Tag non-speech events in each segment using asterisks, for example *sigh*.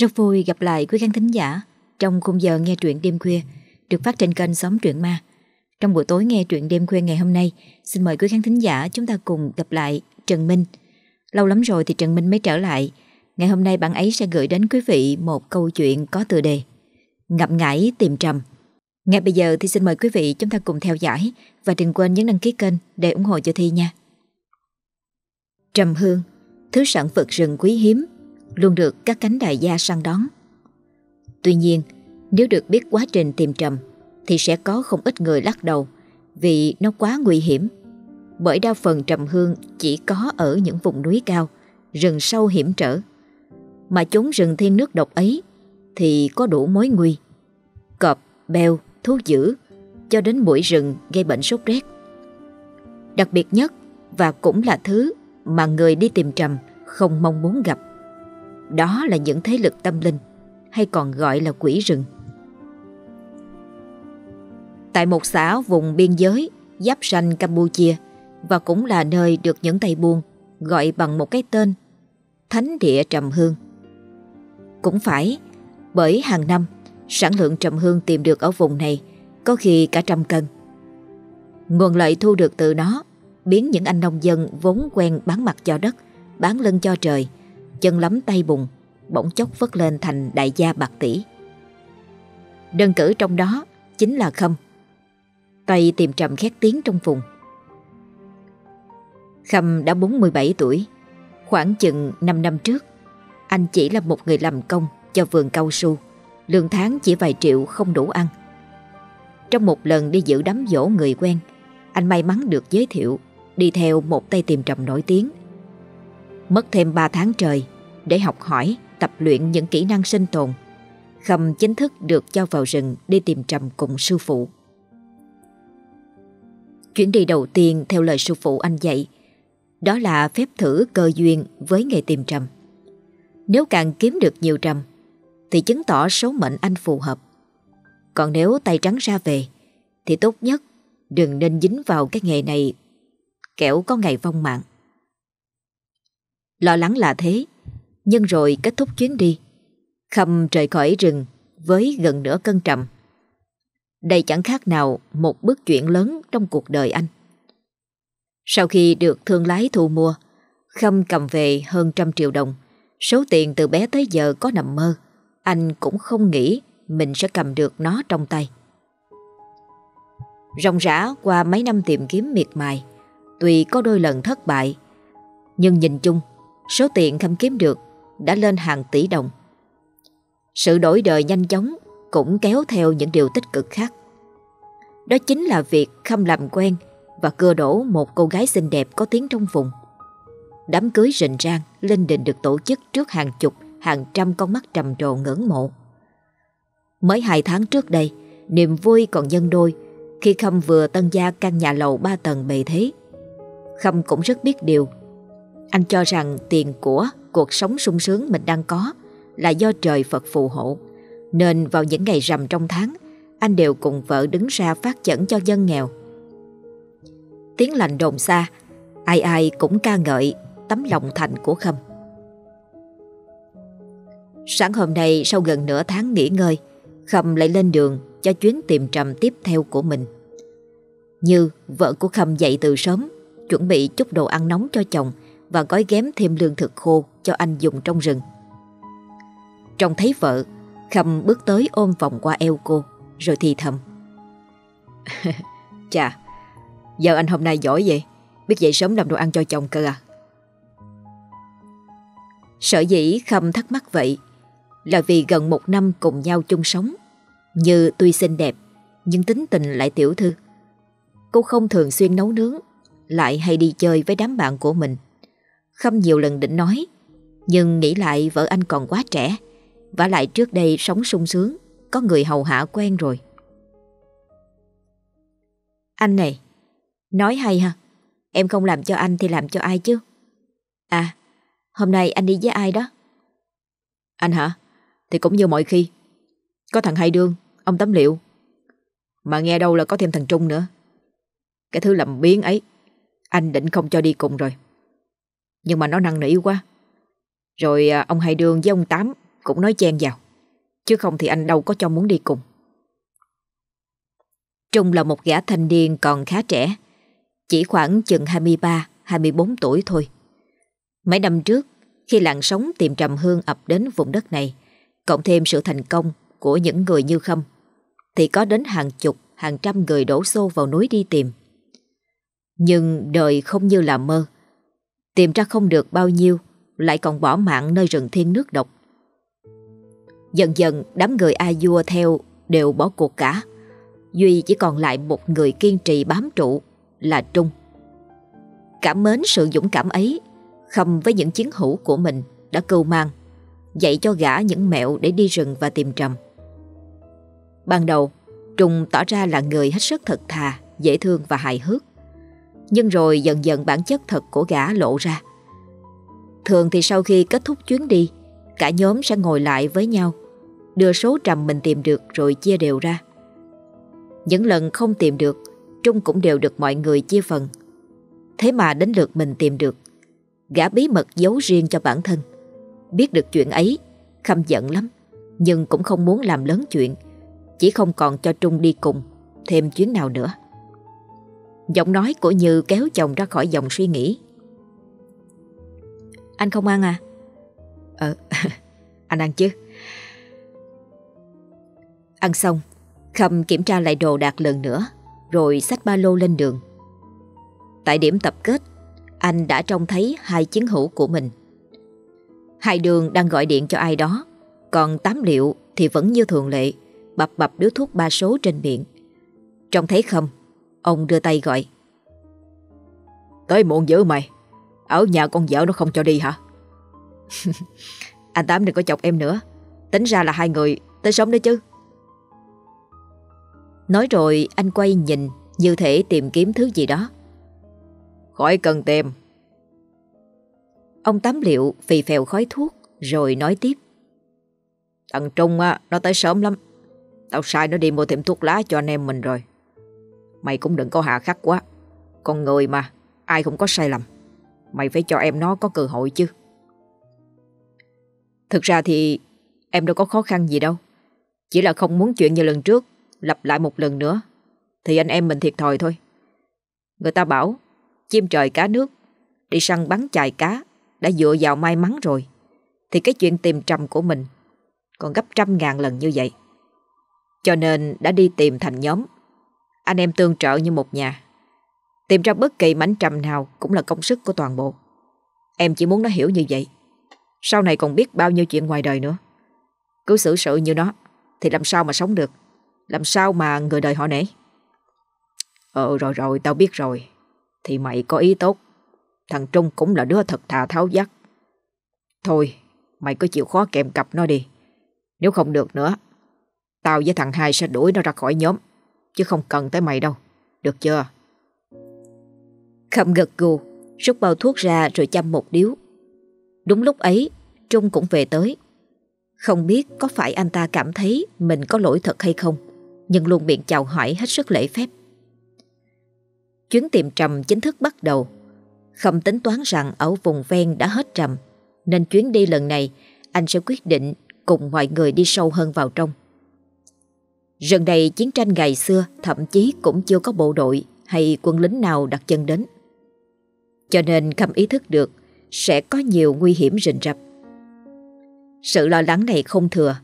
Rất vui gặp lại quý khán thính giả trong khung giờ nghe truyện đêm khuya được phát trên kênh Xóm Truyện Ma. Trong buổi tối nghe truyện đêm khuya ngày hôm nay, xin mời quý khán thính giả chúng ta cùng gặp lại Trần Minh. Lâu lắm rồi thì Trần Minh mới trở lại. Ngày hôm nay bạn ấy sẽ gửi đến quý vị một câu chuyện có tựa đề Ngập Ngãi tìm trầm. Ngay bây giờ thì xin mời quý vị chúng ta cùng theo dõi và đừng quên nhấn đăng ký kênh để ủng hộ cho Thi nha. Trầm hương, thứ sản vật rừng quý hiếm, luôn được các cánh đại gia săn đón. Tuy nhiên, nếu được biết quá trình tìm trầm thì sẽ có không ít người lắc đầu vì nó quá nguy hiểm. Bởi đa phần trầm hương chỉ có ở những vùng núi cao, rừng sâu hiểm trở. Mà chốn rừng thiên nước độc ấy thì có đủ mối nguy. Cọp, beo, thú dữ cho đến mũi rừng gây bệnh sốt rét. Đặc biệt nhất và cũng là thứ mà người đi tìm trầm không mong muốn gặp. Đó là những thế lực tâm linh hay còn gọi là quỷ rừng. Tại một xã vùng biên giới giáp ranh Campuchia và cũng là nơi được những tay buôn gọi bằng một cái tên Thánh địa Trầm Hương. Cũng phải bởi hàng năm sản lượng trầm hương tìm được ở vùng này có khi cả trăm cân. Nguồn lợi thu được từ nó biến những anh nông dân vốn quen bán mặt cho đất, bán lưng cho trời, chân lắm tay bùng, bỗng chốc vất lên thành đại gia bạc tỷ. Đơn cử trong đó chính là Khâm. Tay tìm trầm khét tiếng trong vùng. Khâm đã 47 tuổi, khoảng chừng 5 năm trước, anh chỉ là một người làm công cho vườn cao su, lương tháng chỉ vài triệu không đủ ăn. Trong một lần đi giữ đám dỗ người quen, anh may mắn được giới thiệu đi theo một tay tìm trầm nổi tiếng. Mất thêm 3 tháng trời để học hỏi, tập luyện những kỹ năng sinh tồn. Khâm chính thức được cho vào rừng đi tìm trầm cùng sư phụ. Chuyến đi đầu tiên theo lời sư phụ anh dạy, đó là phép thử cơ duyên với nghề tìm trầm. Nếu càng kiếm được nhiều trầm, thì chứng tỏ số mệnh anh phù hợp. Còn nếu tay trắng ra về, thì tốt nhất đừng nên dính vào cái nghề này kẻo có ngày vong mạng. Lo lắng là thế, nhưng rồi kết thúc chuyến đi, Khâm rời khỏi rừng với gần nửa cân trầm. Đây chẳng khác nào một bước chuyển lớn trong cuộc đời anh. Sau khi được thương lái thu mua, Khâm cầm về hơn trăm triệu đồng. Số tiền từ bé tới giờ có nằm mơ, anh cũng không nghĩ mình sẽ cầm được nó trong tay. ròng rã qua mấy năm tìm kiếm miệt mài, Tuy có đôi lần thất bại Nhưng nhìn chung Số tiền Khâm kiếm được đã lên hàng tỷ đồng. Sự đổi đời nhanh chóng Cũng kéo theo những điều tích cực khác. Đó chính là việc Khâm làm quen Và cưa đổ một cô gái xinh đẹp có tiếng trong vùng. Đám cưới rình rang, Linh đình được tổ chức trước hàng chục, Hàng trăm con mắt trầm trồ ngưỡng mộ. Mới hai tháng trước đây, Niềm vui còn nhân đôi Khi Khâm vừa tân gia căn nhà lầu ba tầng bề thế. Khâm cũng rất biết điều. Anh cho rằng tiền của Cuộc sống sung sướng mình đang có Là do trời Phật phù hộ. Nên vào những ngày rằm trong tháng, Anh đều cùng vợ đứng ra phát chẩn cho dân nghèo. Tiếng lành đồn xa, Ai ai cũng ca ngợi Tấm lòng thành của Khâm. Sáng hôm nay, sau gần nửa tháng nghỉ ngơi, Khâm lại lên đường cho chuyến tìm trầm tiếp theo của mình. Như vợ của Khâm dậy từ sớm, chuẩn bị chút đồ ăn nóng cho chồng và gói ghém thêm lương thực khô cho anh dùng trong rừng. Trông thấy vợ, Khâm bước tới ôm vòng qua eo cô, rồi thì thầm. *laughs* Chà, giờ anh hôm nay giỏi vậy, biết dậy sớm làm đồ ăn cho chồng cơ à? Sợ dĩ Khâm thắc mắc vậy là vì gần một năm cùng nhau chung sống. Như tuy xinh đẹp, nhưng tính tình lại tiểu thư. Cô không thường xuyên nấu nướng lại hay đi chơi với đám bạn của mình. Khâm nhiều lần định nói, nhưng nghĩ lại vợ anh còn quá trẻ, và lại trước đây sống sung sướng, có người hầu hạ quen rồi. Anh này, nói hay ha, em không làm cho anh thì làm cho ai chứ? À, hôm nay anh đi với ai đó? Anh hả? Thì cũng như mọi khi. Có thằng Hai Đương, ông Tấm Liệu. Mà nghe đâu là có thêm thằng Trung nữa. Cái thứ làm biến ấy anh định không cho đi cùng rồi nhưng mà nó năn nỉ quá Rồi à, ông Hai Đường với ông Tám cũng nói chen vào. Chứ không thì anh đâu có cho muốn đi cùng. Trung là một gã thanh niên còn khá trẻ, chỉ khoảng chừng 23-24 tuổi thôi. Mấy năm trước, khi làn sóng tìm trầm hương ập đến vùng đất này, cộng thêm sự thành công của những người như Khâm, thì có đến hàng chục, hàng trăm người đổ xô vào núi đi tìm. Nhưng đời không như là mơ. Tìm ra không được bao nhiêu, lại còn bỏ mạng nơi rừng thiên nước độc. Dần dần đám người ai vua theo đều bỏ cuộc cả. Duy chỉ còn lại một người kiên trì bám trụ là Trung. Cảm mến sự dũng cảm ấy, Khâm với những chiến hữu của mình đã cưu mang, dạy cho gã những mẹo để đi rừng và tìm trầm. Ban đầu, Trung tỏ ra là người hết sức thật thà, dễ thương và hài hước. Nhưng rồi dần dần bản chất thật của gã lộ ra. Thường thì sau khi kết thúc chuyến đi, cả nhóm sẽ ngồi lại với nhau, đưa số trầm mình tìm được rồi chia đều ra. Những lần không tìm được, Trung cũng đều được mọi người chia phần. Thế mà đến lượt mình tìm được, gã bí mật giấu riêng cho bản thân. Biết được chuyện ấy, Khâm giận lắm, nhưng cũng không muốn làm lớn chuyện, chỉ không còn cho Trung đi cùng thêm chuyến nào nữa. Giọng nói của Như kéo chồng ra khỏi dòng suy nghĩ. Anh không ăn à? Ờ, *laughs* anh ăn chứ. Ăn xong, Khâm kiểm tra lại đồ đạc lần nữa, rồi xách ba lô lên đường. Tại điểm tập kết, anh đã trông thấy hai chiến hữu của mình. Hai đường đang gọi điện cho ai đó, còn tám liệu thì vẫn như thường lệ, bập bập đứa thuốc ba số trên miệng. Trông thấy Khâm, ông đưa tay gọi. Tới muộn dữ mày, ở nhà con vợ nó không cho đi hả? *laughs* anh Tám đừng có chọc em nữa, tính ra là hai người tới sớm đấy chứ. Nói rồi anh quay nhìn như thể tìm kiếm thứ gì đó. Khỏi cần tìm. Ông Tám liệu phì phèo khói thuốc rồi nói tiếp. Thằng Trung á, nó tới sớm lắm. Tao sai nó đi mua thêm thuốc lá cho anh em mình rồi. Mày cũng đừng có hạ khắc quá. Con người mà, ai cũng có sai lầm. Mày phải cho em nó có cơ hội chứ. Thực ra thì em đâu có khó khăn gì đâu. Chỉ là không muốn chuyện như lần trước lặp lại một lần nữa thì anh em mình thiệt thòi thôi. Người ta bảo chim trời cá nước đi săn bắn chài cá đã dựa vào may mắn rồi thì cái chuyện tìm trầm của mình còn gấp trăm ngàn lần như vậy. Cho nên đã đi tìm thành nhóm. Anh em tương trợ như một nhà. Tìm ra bất kỳ mảnh trầm nào cũng là công sức của toàn bộ. Em chỉ muốn nó hiểu như vậy. Sau này còn biết bao nhiêu chuyện ngoài đời nữa. Cứ xử sự như nó, thì làm sao mà sống được. Làm sao mà người đời họ nể Ờ rồi rồi, tao biết rồi Thì mày có ý tốt Thằng Trung cũng là đứa thật thà tháo dắt Thôi, Mày cứ chịu khó kèm cặp nó đi Nếu không được nữa, Tao với thằng hai sẽ đuổi nó ra khỏi nhóm Chứ không cần tới mày đâu Được chưa Khâm gật gù Rút bao thuốc ra rồi chăm một điếu Đúng lúc ấy Trung cũng về tới Không biết có phải anh ta cảm thấy Mình có lỗi thật hay không nhưng luôn miệng chào hỏi hết sức lễ phép. Chuyến tìm trầm chính thức bắt đầu. Khâm tính toán rằng ở vùng ven đã hết trầm, nên chuyến đi lần này anh sẽ quyết định cùng mọi người đi sâu hơn vào trong. Rừng đây chiến tranh ngày xưa thậm chí cũng chưa có bộ đội hay quân lính nào đặt chân đến. Cho nên Khâm ý thức được sẽ có nhiều nguy hiểm rình rập. Sự lo lắng này không thừa.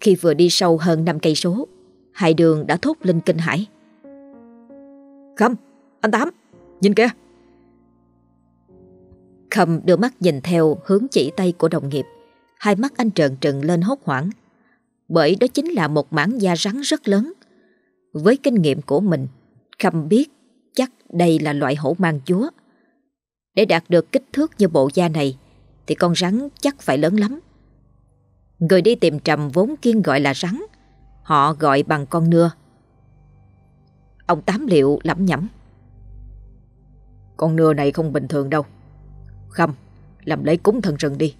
Khi vừa đi sâu hơn 5 cây số, Hai đường đã thốt lên kinh hãi. Khâm, anh Tám, nhìn kìa. Khâm đưa mắt nhìn theo hướng chỉ tay của đồng nghiệp. Hai mắt anh trợn trừng lên hốt hoảng. Bởi đó chính là một mảng da rắn rất lớn. Với kinh nghiệm của mình, Khâm biết chắc đây là loại hổ mang chúa. Để đạt được kích thước như bộ da này, thì con rắn chắc phải lớn lắm. Người đi tìm trầm vốn kiên gọi là rắn, Họ gọi bằng con nưa. Ông Tám Liệu lẩm nhẩm. Con nưa này không bình thường đâu. Khâm, làm lễ cúng thần rừng đi.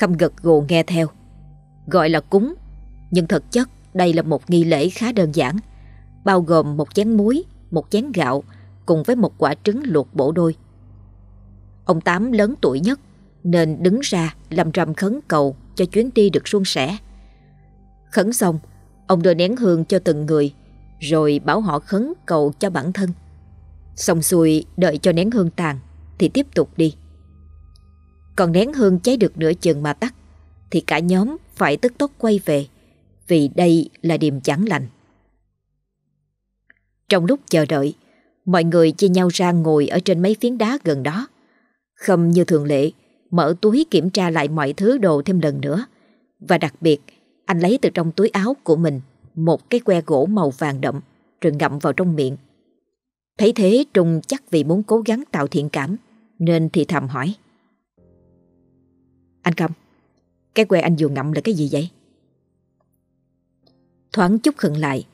Khâm gật gù nghe theo. Gọi là cúng, nhưng thực chất đây là một nghi lễ khá đơn giản, bao gồm một chén muối, một chén gạo cùng với một quả trứng luộc bổ đôi. Ông Tám lớn tuổi nhất, nên đứng ra làm rầm khấn cầu cho chuyến đi được suôn sẻ. Khấn xong, ông đưa nén hương cho từng người, rồi bảo họ khấn cầu cho bản thân. Xong xuôi đợi cho nén hương tàn thì tiếp tục đi. Còn nén hương cháy được nửa chừng mà tắt thì cả nhóm phải tức tốc quay về vì đây là điềm chẳng lành. Trong lúc chờ đợi, mọi người chia nhau ra ngồi ở trên mấy phiến đá gần đó. Khâm như thường lệ, mở túi kiểm tra lại mọi thứ đồ thêm lần nữa. Và đặc biệt, anh lấy từ trong túi áo của mình một cái que gỗ màu vàng đậm rồi ngậm vào trong miệng. Thấy thế Trung chắc vì muốn cố gắng tạo thiện cảm nên thì thầm hỏi. Anh Khâm, cái que anh vừa ngậm là cái gì vậy? Thoáng chút khựng lại,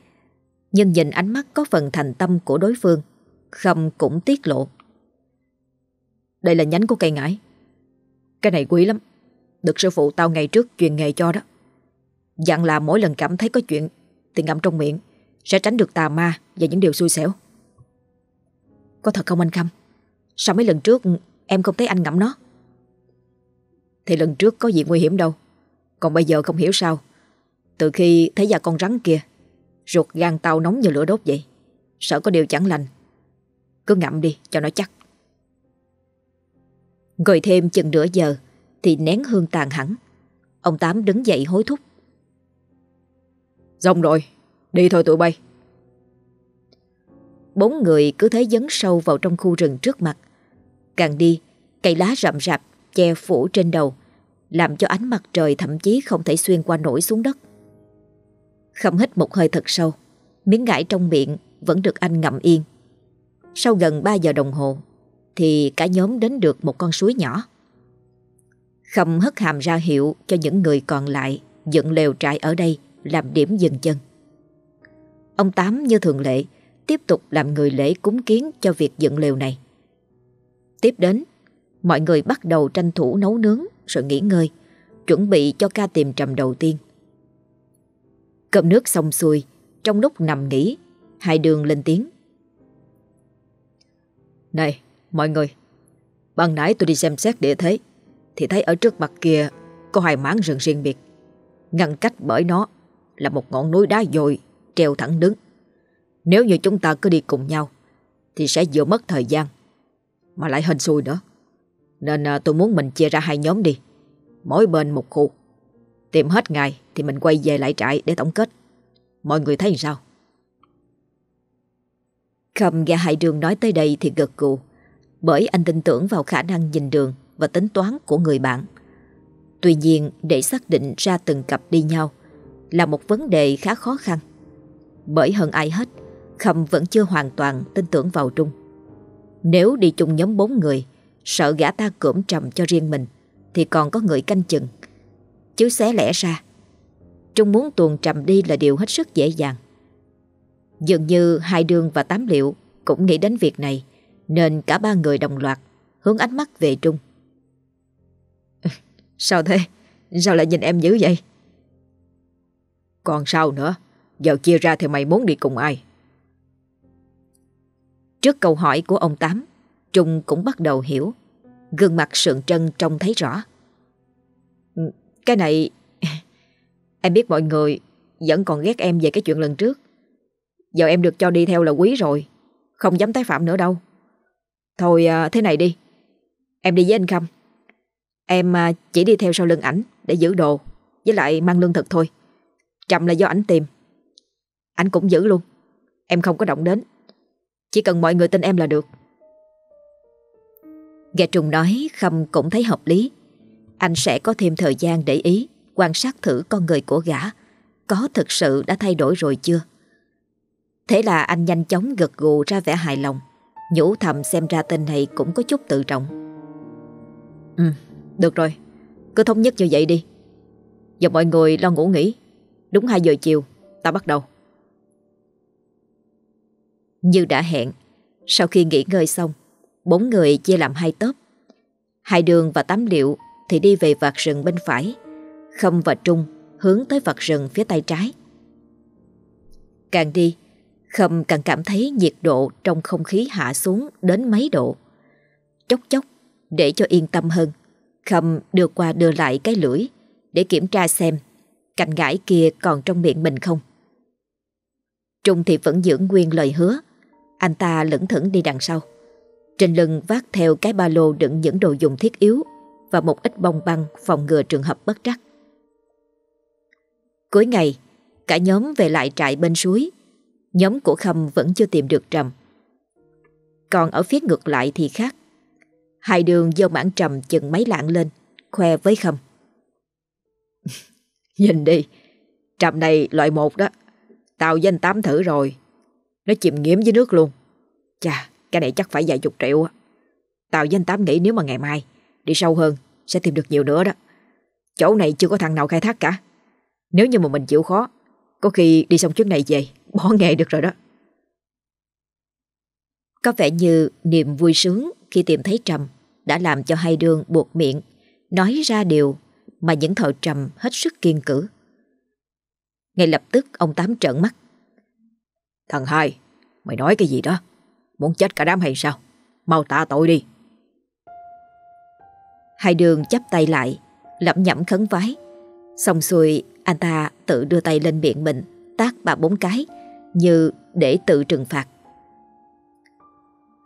Nhưng nhìn ánh mắt có phần thành tâm của đối phương Khâm cũng tiết lộ. Đây là nhánh của cây ngải. Cái này quý lắm. Được sư phụ tao ngày trước truyền nghề cho đó. Dặn là mỗi lần cảm thấy có chuyện Thì ngậm trong miệng, Sẽ tránh được tà ma và những điều xui xẻo. Có thật không anh Khâm? Sao mấy lần trước em không thấy anh ngậm nó? Thì lần trước có gì nguy hiểm đâu. Còn bây giờ không hiểu sao. Từ khi thấy da con rắn kia, Ruột gan tao nóng như lửa đốt vậy, Sợ có điều chẳng lành. Cứ ngậm đi, cho nó chắc. Ngồi thêm chừng nửa giờ, Thì nén hương tàn hẳn. Ông Tám đứng dậy hối thúc. Xong rồi, Đi thôi tụi bay. Bốn người cứ thế dấn sâu vào trong khu rừng trước mặt. Càng đi, Cây lá rậm rạp Che phủ trên đầu Làm cho ánh mặt trời thậm chí không thể xuyên qua nổi xuống đất Khâm hít một hơi thật sâu Miếng ngải trong miệng vẫn được anh ngậm yên Sau gần 3 giờ đồng hồ Thì cả nhóm đến được một con suối nhỏ Khâm hất hàm ra hiệu cho những người còn lại dựng lều trại ở đây làm điểm dừng chân. Ông Tám như thường lệ tiếp tục làm người lễ cúng kiến cho việc dựng lều này. Tiếp đến, mọi người bắt đầu tranh thủ nấu nướng rồi nghỉ ngơi, chuẩn bị cho ca tìm trầm đầu tiên. Cơm nước xong xuôi, trong lúc nằm nghỉ, hai đường lên tiếng. Này, mọi người, ban nãy tôi đi xem xét địa thế, thì thấy ở trước mặt kia có hai mảng rừng riêng biệt. Ngăn cách bởi nó là một ngọn núi đá dồi treo thẳng đứng. Nếu như chúng ta cứ đi cùng nhau, thì sẽ vừa mất thời gian, mà lại hên xui nữa. Nên à, tôi muốn mình chia ra hai nhóm đi, mỗi bên một khu. Tìm hết ngày thì mình quay về lại trại để tổng kết. Mọi người thấy sao? Khâm nghe Hải Đường nói tới đây thì gật gù, bởi anh tin tưởng vào khả năng nhìn đường và tính toán của người bạn. Tuy nhiên, để xác định ra từng cặp đi nhau là một vấn đề khá khó khăn. Bởi hơn ai hết, Khâm vẫn chưa hoàn toàn tin tưởng vào Trung. Nếu đi chung nhóm bốn người, sợ gã ta cưỡng trầm cho riêng mình, thì còn có người canh chừng. Chứ xé lẽ ra. Trung muốn tuồn trầm đi là điều hết sức dễ dàng. Dường như hai đường và tám liệu Cũng nghĩ đến việc này Nên cả ba người đồng loạt Hướng ánh mắt về Trung. *laughs* Sao thế? Sao lại nhìn em dữ vậy? Còn sao nữa? Giờ chia ra thì mày muốn đi cùng ai? Trước câu hỏi của ông Tám Trung cũng bắt đầu hiểu Gương mặt sượng trân trông thấy rõ ừ, cái này... *laughs* Em biết mọi người vẫn còn ghét em về cái chuyện lần trước. Giờ em được cho đi theo là quý rồi. Không dám tái phạm nữa đâu. Thôi à, thế này đi. Em đi với anh Khâm. Em à, chỉ đi theo sau lưng ảnh để giữ đồ. Với lại mang lương thực thôi. Trầm là do ảnh tìm. Ảnh cũng giữ luôn. Em không có động đến. Chỉ cần mọi người tin em là được. Nghe Trùng nói Khâm cũng thấy hợp lý anh sẽ có thêm thời gian để ý, quan sát thử con người của gã, có thực sự đã thay đổi rồi chưa. Thế là anh nhanh chóng gật gù ra vẻ hài lòng, nhủ thầm xem ra tên này cũng có chút tự trọng. Ừ, được rồi, cứ thống nhất như vậy đi. Giờ mọi người lo ngủ nghỉ, đúng 2 giờ chiều, ta bắt đầu. Như đã hẹn, sau khi nghỉ ngơi xong, bốn người chia làm hai tốp. Hai đường và tám liệu thì đi về vạt rừng bên phải, Khâm và Trung hướng tới vạt rừng phía tay trái. Càng đi, Khâm càng cảm thấy nhiệt độ trong không khí hạ xuống đến mấy độ. Chốc chốc, để cho yên tâm hơn, Khâm đưa qua đưa lại cái lưỡi để kiểm tra xem cành gãi kia còn trong miệng mình không. Trung thì vẫn giữ nguyên lời hứa. Anh ta lững thững đi đằng sau. Trên lưng vác theo cái ba lô đựng những đồ dùng thiết yếu và một ít bông băng phòng ngừa trường hợp bất trắc. Cuối ngày, cả nhóm về lại trại bên suối. Nhóm của Khâm vẫn chưa tìm được Trầm. Còn ở phía ngược lại thì khác. Hai đường dâu mãn Trầm chừng mấy lạng lên, khoe với Khâm. *laughs* Nhìn đi, Trầm này loại một đó. Tao danh tám thử rồi. Nó chìm nghiễm dưới nước luôn. Chà, cái này chắc phải vài chục triệu á. với anh tám nghĩ nếu mà ngày mai đi sâu hơn sẽ tìm được nhiều nữa đó. Chỗ này chưa có thằng nào khai thác cả. Nếu như mà mình chịu khó, có khi đi xong chuyến này về, bỏ *laughs* nghề được rồi đó. Có vẻ như niềm vui sướng khi tìm thấy Trầm đã làm cho hai đường buộc miệng, nói ra điều mà những thợ Trầm hết sức kiên cử. Ngay lập tức ông Tám trợn mắt. Thằng hai, mày nói cái gì đó? Muốn chết cả đám hay sao? Mau tạ tội đi. Hai đường chắp tay lại, lẩm nhẩm khấn vái. Xong xuôi, anh ta tự đưa tay lên miệng mình, tác ba bốn cái, như để tự trừng phạt.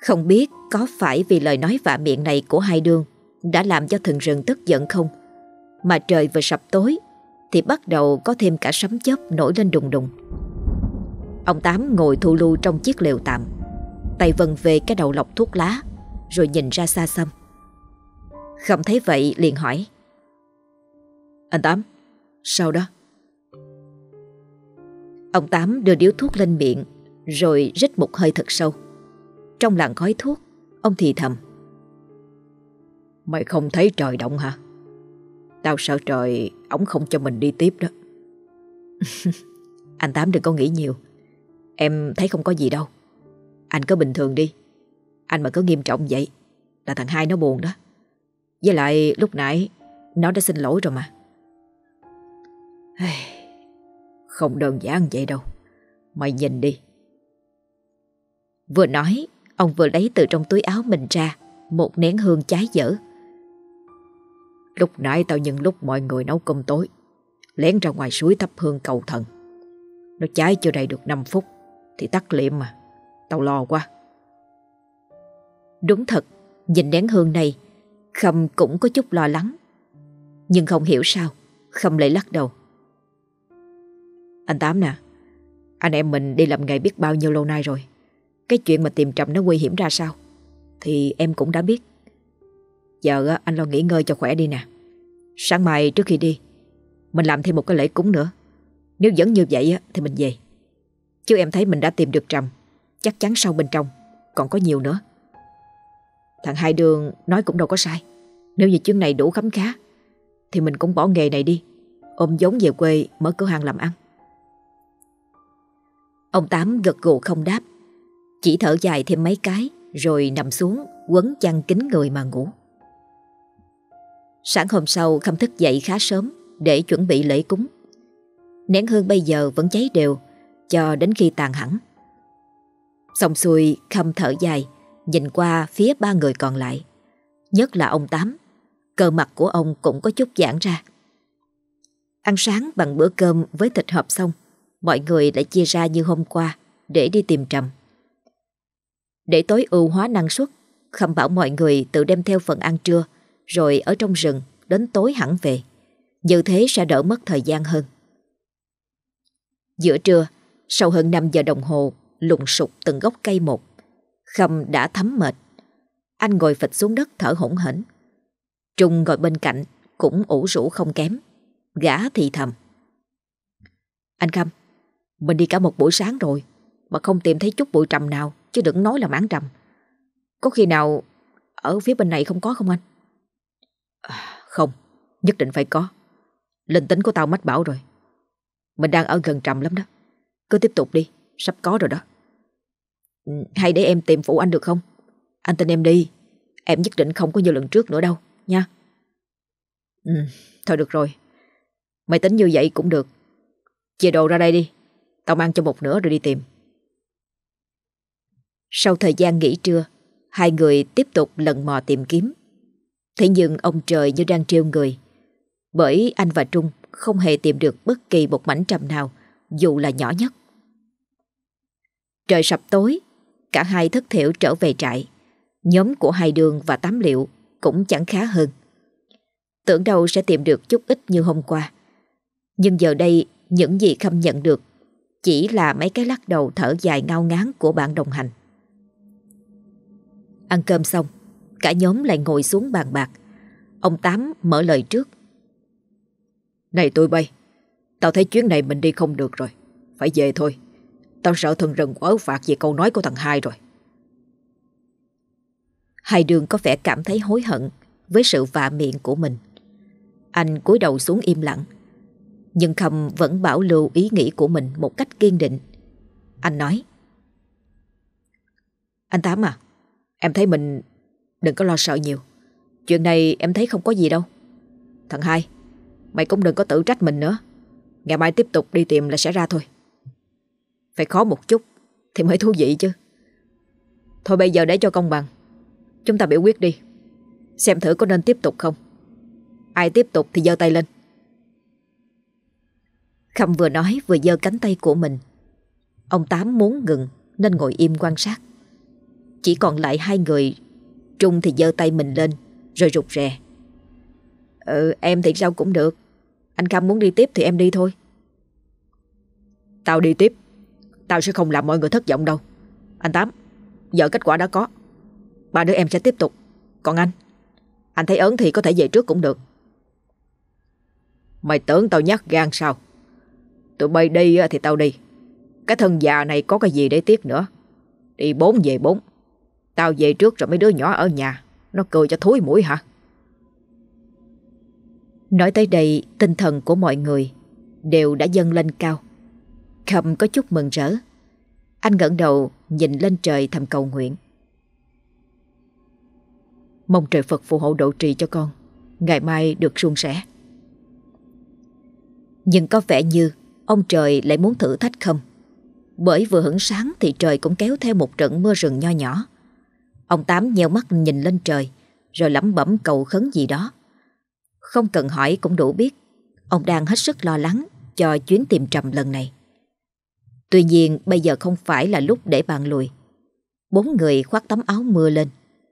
Không biết có phải vì lời nói vạ miệng này của hai đường đã làm cho thần rừng tức giận không? Mà trời vừa sập tối thì bắt đầu có thêm cả sấm chớp nổi lên đùng đùng. Ông Tám ngồi thu lưu trong chiếc lều tạm, tay vần về cái đầu lọc thuốc lá, rồi nhìn ra xa xăm. Không thấy vậy liền hỏi. Anh Tám, sao đó? Ông Tám đưa điếu thuốc lên miệng, rồi rít một hơi thật sâu. Trong làn khói thuốc, ông thì thầm. Mày không thấy trời động hả? Tao sợ trời ông không cho mình đi tiếp đó. *laughs* Anh Tám đừng có nghĩ nhiều. Em thấy không có gì đâu. Anh cứ bình thường đi. Anh mà cứ nghiêm trọng vậy là thằng hai nó buồn đó. Với lại lúc nãy nó đã xin lỗi rồi mà. Không đơn giản vậy đâu. Mày nhìn đi. Vừa nói, ông vừa lấy từ trong túi áo mình ra một nén hương cháy dở. Lúc nãy tao nhân lúc mọi người nấu cơm tối, lén ra ngoài suối thắp hương cầu thần. Nó cháy chưa đầy được 5 phút thì tắt liệm mà. Tao lo quá. Đúng thật, nhìn nén hương này, Khâm cũng có chút lo lắng. Nhưng không hiểu sao, Khâm lại lắc đầu. Anh Tám nè, anh em mình đi làm nghề biết bao nhiêu lâu nay rồi. Cái chuyện mà tìm trầm nó nguy hiểm ra sao Thì em cũng đã biết Giờ anh lo nghỉ ngơi cho khỏe đi nè Sáng mai trước khi đi Mình làm thêm một cái lễ cúng nữa Nếu vẫn như vậy thì mình về Chứ em thấy mình đã tìm được trầm Chắc chắn sau bên trong Còn có nhiều nữa. Thằng Hai Đường nói cũng đâu có sai. Nếu như chuyến này đủ khấm khá, Thì mình cũng bỏ nghề này đi. Ôm giống về quê mở cửa hàng làm ăn. Ông Tám gật gù không đáp. Chỉ thở dài thêm mấy cái, Rồi nằm xuống, quấn chăn kín người mà ngủ. Sáng hôm sau, Khâm thức dậy khá sớm Để chuẩn bị lễ cúng. Nén hương bây giờ vẫn cháy đều, Cho đến khi tàn hẳn. Xong xuôi Khâm thở dài Nhìn qua phía ba người còn lại Nhất là ông Tám Cờ mặt của ông cũng có chút giãn ra Ăn sáng bằng bữa cơm với thịt hộp xong Mọi người lại chia ra như hôm qua Để đi tìm Trầm để tối ưu hóa năng suất, Khâm bảo mọi người tự đem theo phần ăn trưa, rồi ở trong rừng đến tối hẳn về. Như thế sẽ đỡ mất thời gian hơn. Giữa trưa, sau hơn 5 giờ đồng hồ, lùng sụp từng gốc cây một, Khâm đã thấm mệt. Anh ngồi phịch xuống đất thở hổn hển. Trung ngồi bên cạnh, cũng ủ rũ không kém. Gã thì thầm. Anh Khâm, mình đi cả một buổi sáng rồi, mà không tìm thấy chút bụi trầm nào chứ đừng nói là mảng trầm. Có khi nào ở phía bên này không có không anh? À, không, nhất định phải có. Linh tính của tao mách bảo rồi. Mình đang ở gần trầm lắm đó. Cứ tiếp tục đi, sắp có rồi đó. Ừ, hay để em tìm phụ anh được không? Anh tin em đi, em nhất định không có như lần trước nữa đâu, nha. Ừ, thôi được rồi. Mày tính như vậy cũng được. Chia đồ ra đây đi, tao mang cho một nửa rồi đi tìm. Sau thời gian nghỉ trưa, hai người tiếp tục lần mò tìm kiếm. Thế nhưng ông trời như đang trêu người. Bởi anh và Trung không hề tìm được bất kỳ một mảnh trầm nào, dù là nhỏ nhất. Trời sập tối, cả hai thất thiểu trở về trại. Nhóm của hai đường và tám liệu cũng chẳng khá hơn. Tưởng đâu sẽ tìm được chút ít như hôm qua. Nhưng giờ đây những gì Khâm nhận được chỉ là mấy cái lắc đầu thở dài ngao ngán của bạn đồng hành. Ăn cơm xong, cả nhóm lại ngồi xuống bàn bạc. Ông Tám mở lời trước. Này tôi bay, tao thấy chuyến này mình đi không được rồi. Phải về thôi. Tao sợ thần rừng quớ phạt về câu nói của thằng hai rồi. Hai đường có vẻ cảm thấy hối hận với sự vạ miệng của mình. Anh cúi đầu xuống im lặng. Nhưng Khâm vẫn bảo lưu ý nghĩ của mình một cách kiên định. Anh nói. Anh Tám à, em thấy mình đừng có lo sợ nhiều. Chuyện này em thấy không có gì đâu. Thằng hai, mày cũng đừng có tự trách mình nữa. Ngày mai tiếp tục đi tìm là sẽ ra thôi. Phải khó một chút thì mới thú vị chứ. Thôi bây giờ để cho công bằng. Chúng ta biểu quyết đi. Xem thử có nên tiếp tục không. Ai tiếp tục thì giơ tay lên. Khâm vừa nói vừa giơ cánh tay của mình. Ông Tám muốn ngừng nên ngồi im quan sát. Chỉ còn lại hai người. Trung thì giơ tay mình lên rồi rụt rè. Ừ em thì sao cũng được. Anh Khâm muốn đi tiếp thì em đi thôi. Tao đi tiếp. Tao sẽ không làm mọi người thất vọng đâu. Anh Tám, giờ kết quả đã có. Ba đứa em sẽ tiếp tục. Còn anh, anh thấy ớn thì có thể về trước cũng được. Mày tưởng tao nhát gan sao? Tụi bay đi thì tao đi. Cái thân già này có cái gì để tiếc nữa. Đi bốn về bốn. Tao về trước rồi mấy đứa nhỏ ở nhà. Nó cười cho thối mũi hả? Nói tới đây, tinh thần của mọi người đều đã dâng lên cao. Khâm có chút mừng rỡ. Anh ngẩng đầu nhìn lên trời thầm cầu nguyện. Mong trời Phật phù hộ độ trì cho con. Ngày mai được suôn sẻ. Nhưng có vẻ như Ông trời lại muốn thử thách khâm, Bởi vừa hửng sáng Thì trời cũng kéo theo một trận mưa rừng nho nhỏ. Ông Tám nheo mắt nhìn lên trời Rồi lẩm bẩm cầu khấn gì đó. Không cần hỏi cũng đủ biết Ông đang hết sức lo lắng Cho chuyến tìm trầm lần này. Tuy nhiên bây giờ không phải là lúc để bàn lùi Bốn người khoác tấm áo mưa lên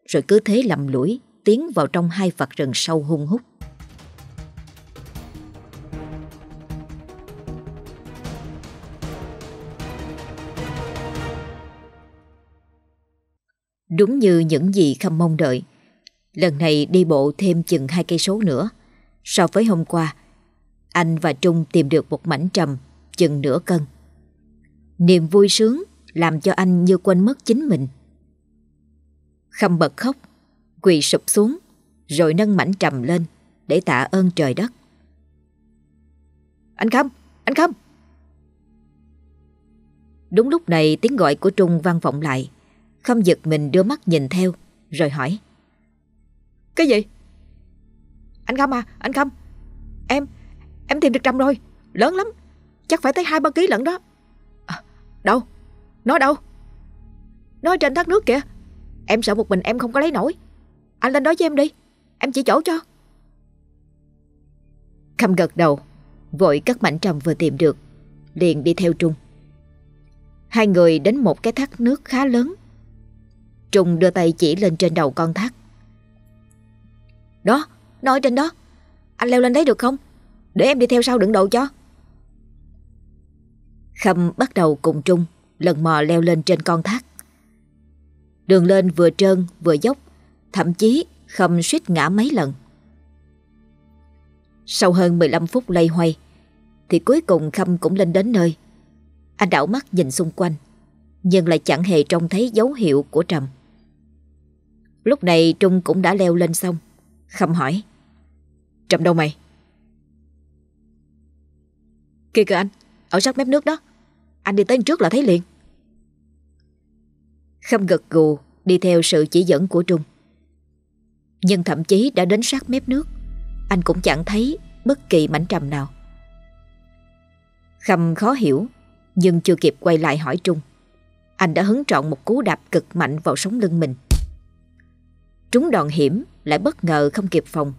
rồi cứ thế lầm lũi tiến vào trong hai vạt rừng sâu hung hút. Đúng như những gì Khâm mong đợi, lần này đi bộ thêm chừng hai cây số nữa. So với hôm qua, anh và Trung tìm được một mảnh trầm chừng nửa cân. Niềm vui sướng làm cho anh như quên mất chính mình. Khâm bật khóc, quỳ sụp xuống, rồi nâng mảnh trầm lên để tạ ơn trời đất. Anh Khâm, anh Khâm! Đúng lúc này tiếng gọi của Trung vang vọng lại. Khâm giật mình đưa mắt nhìn theo, rồi hỏi. Cái gì? Anh Khâm à, anh Khâm, em, em tìm được trầm rồi, lớn lắm, chắc phải tới hai ba ký lận đó. Đâu? Nó đâu? Nó trên thác nước kìa. Em sợ một mình em không có lấy nổi. Anh lên đó với em đi. Em chỉ chỗ cho. Khâm gật đầu. Vội cất mảnh trầm vừa tìm được. Liền đi theo Trung. Hai người đến một cái thác nước khá lớn. Trung đưa tay chỉ lên trên đầu con thác. Đó, nó ở trên đó. Anh leo lên đấy được không? Để em đi theo sau đựng đồ cho. Khâm bắt đầu cùng Trung lần mò leo lên trên con thác Đường lên vừa trơn vừa dốc, thậm chí Khâm suýt ngã mấy lần. Sau hơn 15 phút lây hoay, thì cuối cùng Khâm cũng lên đến nơi. Anh đảo mắt nhìn xung quanh, nhưng lại chẳng hề trông thấy dấu hiệu của Trầm. Lúc này Trung cũng đã leo lên xong. Khâm hỏi. Trầm đâu mày? Kìa kìa anh, ở sát mép nước đó. Anh đi tới trước là thấy liền. Khâm gật gù đi theo sự chỉ dẫn của Trung. Nhưng thậm chí đã đến sát mép nước, anh cũng chẳng thấy bất kỳ mảnh trầm nào. Khâm khó hiểu, nhưng chưa kịp quay lại hỏi Trung. Anh đã hứng trọn một cú đạp cực mạnh vào sống lưng mình. Trúng đòn hiểm lại bất ngờ không kịp phòng.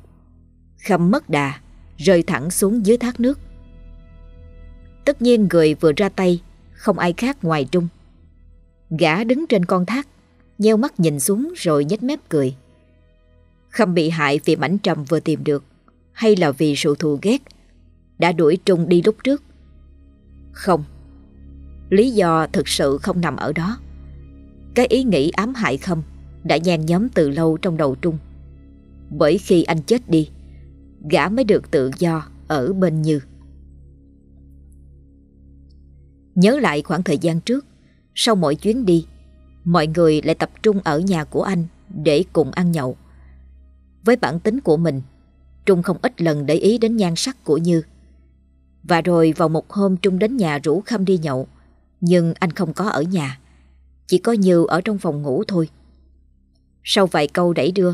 Khâm mất đà, rơi thẳng xuống dưới thác nước. Tất nhiên người vừa ra tay không ai khác ngoài Trung. Gã đứng trên con thác, nheo mắt nhìn xuống rồi nhếch mép cười. Không bị hại vì mảnh trầm vừa tìm được, hay là vì sự thù ghét, đã đuổi Trung đi lúc trước. Không, lý do thực sự không nằm ở đó. Cái ý nghĩ ám hại không đã nhan nhóm từ lâu trong đầu Trung. Bởi khi anh chết đi, gã mới được tự do ở bên Như. Nhớ lại khoảng thời gian trước, sau mỗi chuyến đi, mọi người lại tập trung ở nhà của anh để cùng ăn nhậu. Với bản tính của mình, Trung không ít lần để ý đến nhan sắc của Như. Và rồi vào một hôm Trung đến nhà rủ Khâm đi nhậu, nhưng anh không có ở nhà. Chỉ có Như ở trong phòng ngủ thôi. Sau vài câu đẩy đưa,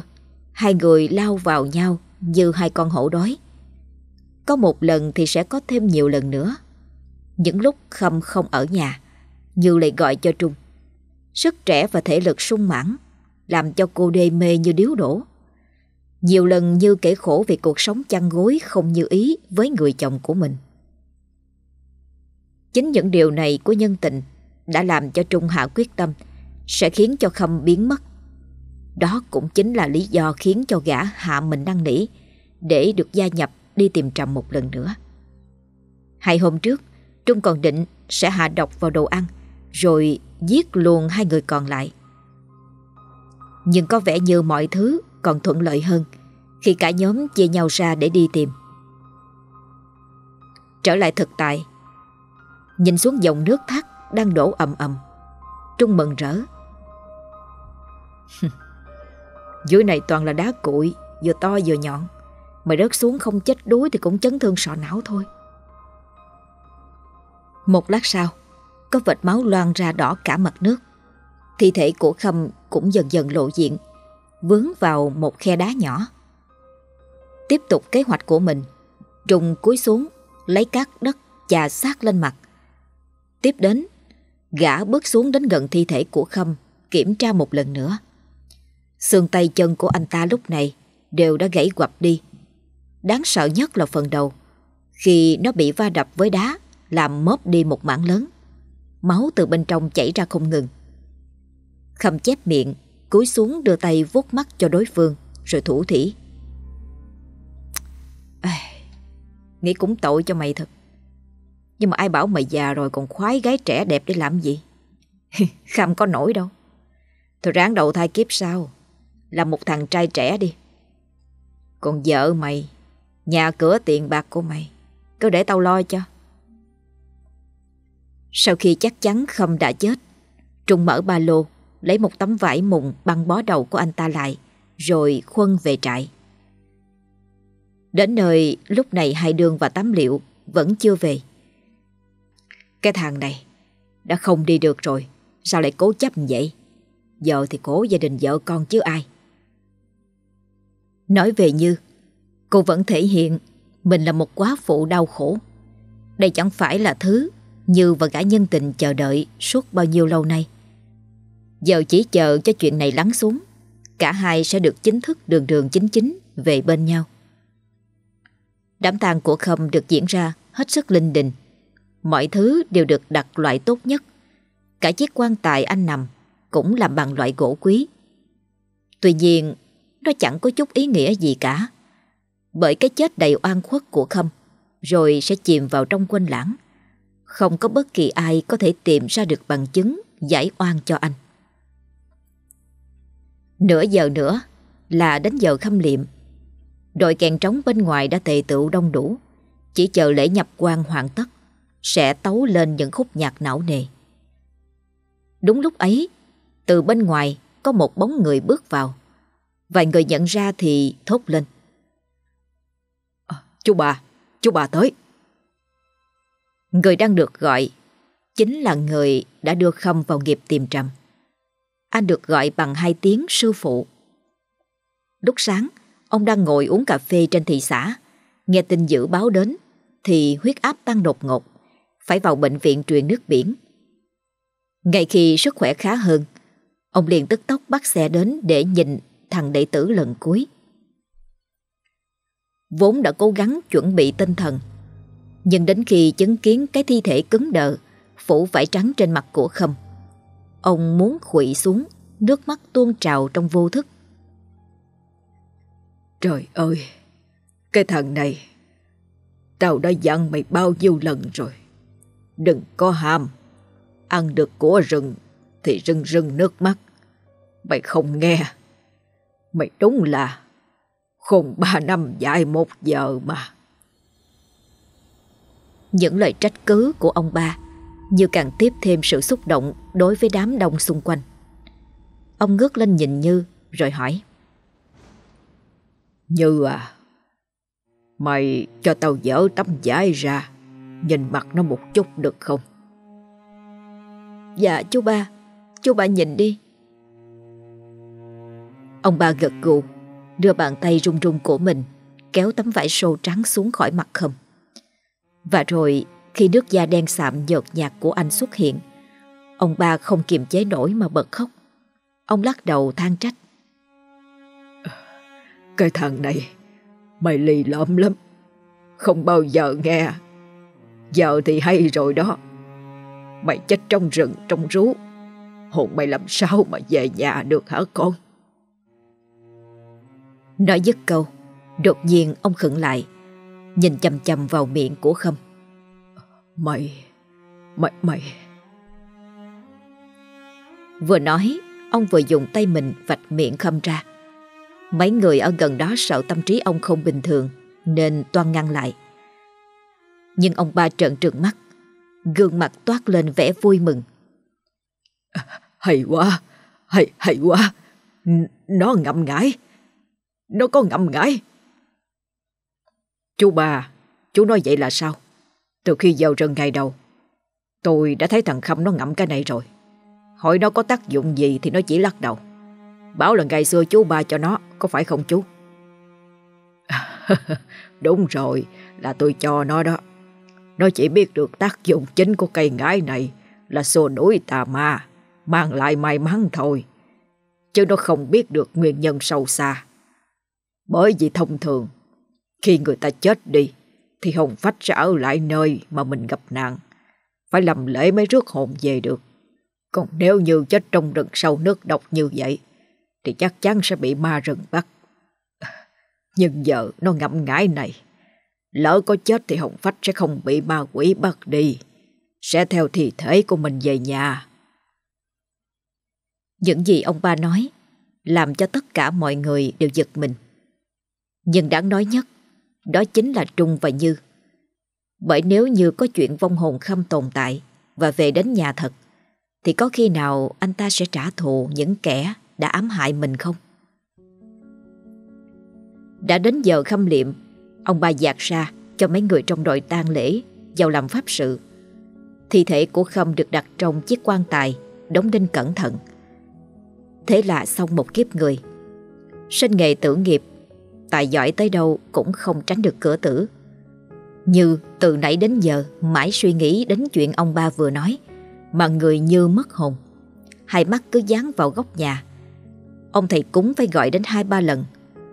hai người lao vào nhau như hai con hổ đói. Có một lần thì sẽ có thêm nhiều lần nữa. Những lúc Khâm không ở nhà, Như lại gọi cho Trung. Sức trẻ và thể lực sung mãn, làm cho cô đê mê như điếu đổ. Nhiều lần Như kể khổ về cuộc sống chăn gối không như ý với người chồng của mình. Chính những điều này của nhân tình đã làm cho Trung Hạ quyết tâm sẽ khiến cho Khâm biến mất. Đó cũng chính là lý do khiến cho gã hạ mình năn nỉ để được gia nhập đi tìm Trầm một lần nữa. Hai hôm trước, Trung còn định sẽ hạ độc vào đồ ăn rồi giết luôn hai người còn lại. Nhưng có vẻ như mọi thứ còn thuận lợi hơn khi cả nhóm chia nhau ra để đi tìm. Trở lại thực tại, nhìn xuống dòng nước thác đang đổ ầm ầm, Trung mừng rỡ. Dưới này toàn là đá cuội, vừa to vừa nhọn. mà rớt xuống không chết đuối thì cũng chấn thương sọ não thôi. Một lát sau, có vệt máu loang ra đỏ cả mặt nước. Thi thể của Khâm cũng dần dần lộ diện, vướng vào một khe đá nhỏ. Tiếp tục kế hoạch của mình, trùng cúi xuống, lấy cát đất chà sát lên mặt. Tiếp đến, gã bước xuống đến gần thi thể của Khâm, kiểm tra một lần nữa. Xương tay chân của anh ta lúc này đều đã gãy quặp đi. Đáng sợ nhất là phần đầu, khi nó bị va đập với đá, làm móp đi một mảng lớn. Máu từ bên trong chảy ra không ngừng. Khâm chép miệng, cúi xuống đưa tay vuốt mắt cho đối phương, rồi thủ thỉ. À, nghĩ cũng tội cho mày thật. Nhưng mà ai bảo mày già rồi còn khoái gái trẻ đẹp để làm gì? *laughs* Khâm có nổi đâu. Thôi ráng đầu thai kiếp sau. Làm một thằng trai trẻ đi. Còn vợ mày, nhà cửa tiền bạc của mày, cứ để tao lo cho. Sau khi chắc chắn Khâm đã chết, Trung mở ba lô, lấy một tấm vải mùng băng bó đầu của anh ta lại, rồi khuân về trại. Đến nơi lúc này hai đường và tám liệu vẫn chưa về. Cái thằng này đã không đi được rồi, sao lại cố chấp vậy? Giờ thì cố gia đình vợ con chứ ai. Nói về Như, cô vẫn thể hiện mình là một quá phụ đau khổ. Đây chẳng phải là thứ như và gã nhân tình chờ đợi suốt bao nhiêu lâu nay. Giờ chỉ chờ cho chuyện này lắng xuống, cả hai sẽ được chính thức đường đường chính chính về bên nhau. Đám tang của Khâm được diễn ra hết sức linh đình. Mọi thứ đều được đặt loại tốt nhất. Cả chiếc quan tài anh nằm cũng làm bằng loại gỗ quý. Tuy nhiên, nó chẳng có chút ý nghĩa gì cả. Bởi cái chết đầy oan khuất của Khâm rồi sẽ chìm vào trong quên lãng. Không có bất kỳ ai có thể tìm ra được bằng chứng giải oan cho anh. Nửa giờ nữa là đến giờ khâm liệm. Đội kèn trống bên ngoài đã tề tựu đông đủ, chỉ chờ lễ nhập quan hoàn tất, sẽ tấu lên những khúc nhạc não nề. Đúng lúc ấy, từ bên ngoài có một bóng người bước vào. Vài người nhận ra thì thốt lên. À, chú bà, chú bà tới. Người đang được gọi chính là người đã đưa Khâm vào nghiệp tìm trầm. Anh được gọi bằng hai tiếng sư phụ. Lúc sáng, ông đang ngồi uống cà phê trên thị xã, nghe tin dữ báo đến thì huyết áp tăng đột ngột, phải vào bệnh viện truyền nước biển. Ngay khi sức khỏe khá hơn, ông liền tức tốc bắt xe đến để nhìn thằng đệ tử lần cuối. Vốn đã cố gắng chuẩn bị tinh thần nhưng đến khi chứng kiến cái thi thể cứng đờ, Phủ vải trắng trên mặt của Khâm, Ông muốn khụy xuống, Nước mắt tuôn trào trong vô thức. Trời ơi, Cái thằng này, Tao đã dặn mày bao nhiêu lần rồi. Đừng có ham, Ăn được của rừng Thì rưng rưng nước mắt. Mày không nghe, Mày đúng là Khôn ba năm dài một giờ mà. Những lời trách cứ của ông ba Như càng tiếp thêm sự xúc động Đối với đám đông xung quanh. Ông ngước lên nhìn Như Rồi hỏi. Như à Mày cho tao dỡ tấm vải ra Nhìn mặt nó một chút được không? Dạ chú ba Chú ba nhìn đi. Ông ba gật gù Đưa bàn tay run run của mình Kéo tấm vải sô trắng xuống khỏi mặt khâm Và rồi Khi nước da đen sạm nhợt nhạt của anh xuất hiện Ông ba không kiềm chế nổi mà bật khóc. Ông lắc đầu than trách. Cái thằng này Mày lì lõm lắm. Không bao giờ nghe. Giờ thì hay rồi đó. Mày chết trong rừng trong rú. Hồn mày làm sao mà về nhà được hả con? Nói dứt câu Đột nhiên ông khựng lại Nhìn chầm chầm vào miệng của Khâm. Mày Mày Mày. Vừa nói Ông vừa dùng tay mình vạch miệng Khâm ra. Mấy người ở gần đó sợ tâm trí ông không bình thường Nên toan ngăn lại. Nhưng ông ba trợn trừng mắt Gương mặt toát lên vẻ vui mừng. Hay quá Hay, hay quá. Nó ngậm ngãi Nó có ngậm ngãi Chú ba, Chú nói vậy là sao? Từ khi vào rừng ngày đầu Tôi đã thấy thằng Khâm nó ngậm cái này rồi. Hỏi nó có tác dụng gì thì nó chỉ lắc đầu. Bảo là ngày xưa chú ba cho nó Có phải không chú? *laughs* Đúng rồi Là tôi cho nó đó. Nó chỉ biết được tác dụng chính của cây ngải này Là xô đuổi tà ma Mang lại may mắn thôi. Chứ nó không biết được nguyên nhân sâu xa. Bởi vì thông thường khi người ta chết đi Thì hồn phách sẽ ở lại nơi Mà mình gặp nạn Phải làm lễ mới rước hồn về được Còn nếu như chết trong rừng sâu nước độc như vậy thì chắc chắn sẽ bị ma rừng bắt. *laughs* Nhưng giờ nó ngậm ngãi này. Lỡ có chết thì hồng phách sẽ không bị ma quỷ bắt đi. Sẽ theo thi thể của mình về nhà. Những gì ông ba nói làm cho tất cả mọi người đều giật mình. Nhưng đáng nói nhất, đó chính là Trung và Như. Bởi nếu như có chuyện vong hồn khâm tồn tại và về đến nhà thật, thì có khi nào anh ta sẽ trả thù những kẻ đã ám hại mình không? Đã đến giờ khâm liệm, ông ba dạt ra cho mấy người trong đội tang lễ vào làm pháp sự. Thi thể của Khâm được đặt trong chiếc quan tài, đóng đinh cẩn thận. Thế là xong một kiếp người. Sinh nghề tử nghiệp, tài giỏi tới đâu cũng không tránh được cửa tử. Như từ nãy đến giờ mãi suy nghĩ đến chuyện ông ba vừa nói, mà người như mất hồn. Hai mắt cứ dán vào góc nhà, Ông thầy cúng phải gọi đến hai ba lần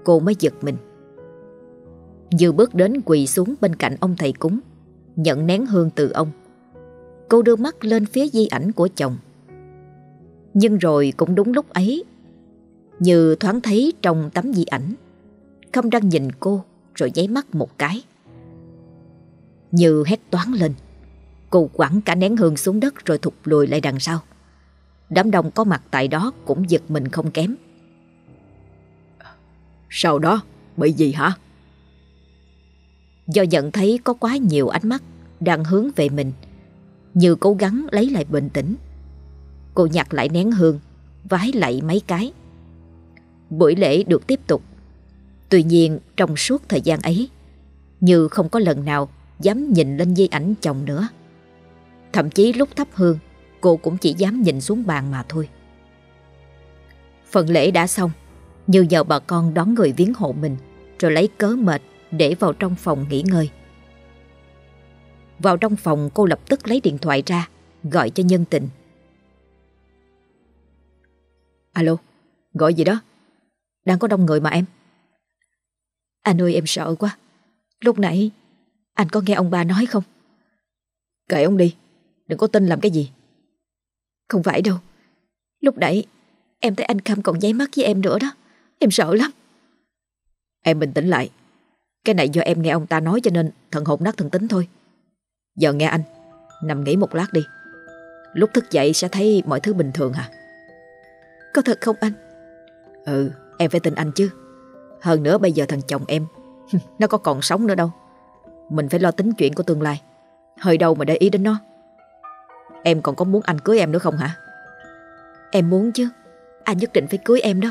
Cô mới giật mình Như bước đến quỳ xuống bên cạnh ông thầy cúng Nhận nén hương từ ông Cô đưa mắt lên phía di ảnh của chồng Nhưng rồi cũng đúng lúc ấy Như thoáng thấy trong tấm di ảnh Khâm đang nhìn cô Rồi nháy mắt một cái. Như hét toán lên. Cô quẳng cả nén hương xuống đất Rồi thụt lùi lại đằng sau. Đám đông có mặt tại đó cũng giật mình không kém. Sau đó? Bị gì hả? Do nhận thấy có quá nhiều ánh mắt đang hướng về mình Như cố gắng lấy lại bình tĩnh. Cô nhặt lại nén hương Vái lại mấy cái. Buổi lễ được tiếp tục Tuy nhiên trong suốt thời gian ấy Như không có lần nào Dám nhìn lên di ảnh chồng nữa. Thậm chí lúc thắp hương Cô cũng chỉ dám nhìn xuống bàn mà thôi. Phần lễ đã xong Như nhờ bà con đón người viếng hộ mình Rồi lấy cớ mệt Để vào trong phòng nghỉ ngơi. Vào trong phòng cô lập tức lấy điện thoại ra Gọi cho nhân tình. Alo, gọi gì đó? Đang có đông người mà em. Anh ơi, em sợ quá. Lúc nãy, Anh có nghe ông bà nói không? Kệ ông đi, Đừng có tin làm cái gì. Không phải đâu. Lúc nãy, em thấy anh Khâm còn nháy mắt với em nữa đó. Em sợ lắm. Em bình tĩnh lại. Cái này do em nghe ông ta nói cho nên Thần hồn nát thần tính thôi. Giờ nghe anh, Nằm nghỉ một lát đi. Lúc thức dậy sẽ thấy mọi thứ bình thường hả? Có thật không anh? Ừ em phải tin anh chứ. Hơn nữa bây giờ thằng chồng em Nó có còn sống nữa đâu. Mình phải lo tính chuyện của tương lai. Hơi đâu mà để ý đến nó. Em còn có muốn anh cưới em nữa không hả? Em muốn chứ. Anh nhất định phải cưới em đó.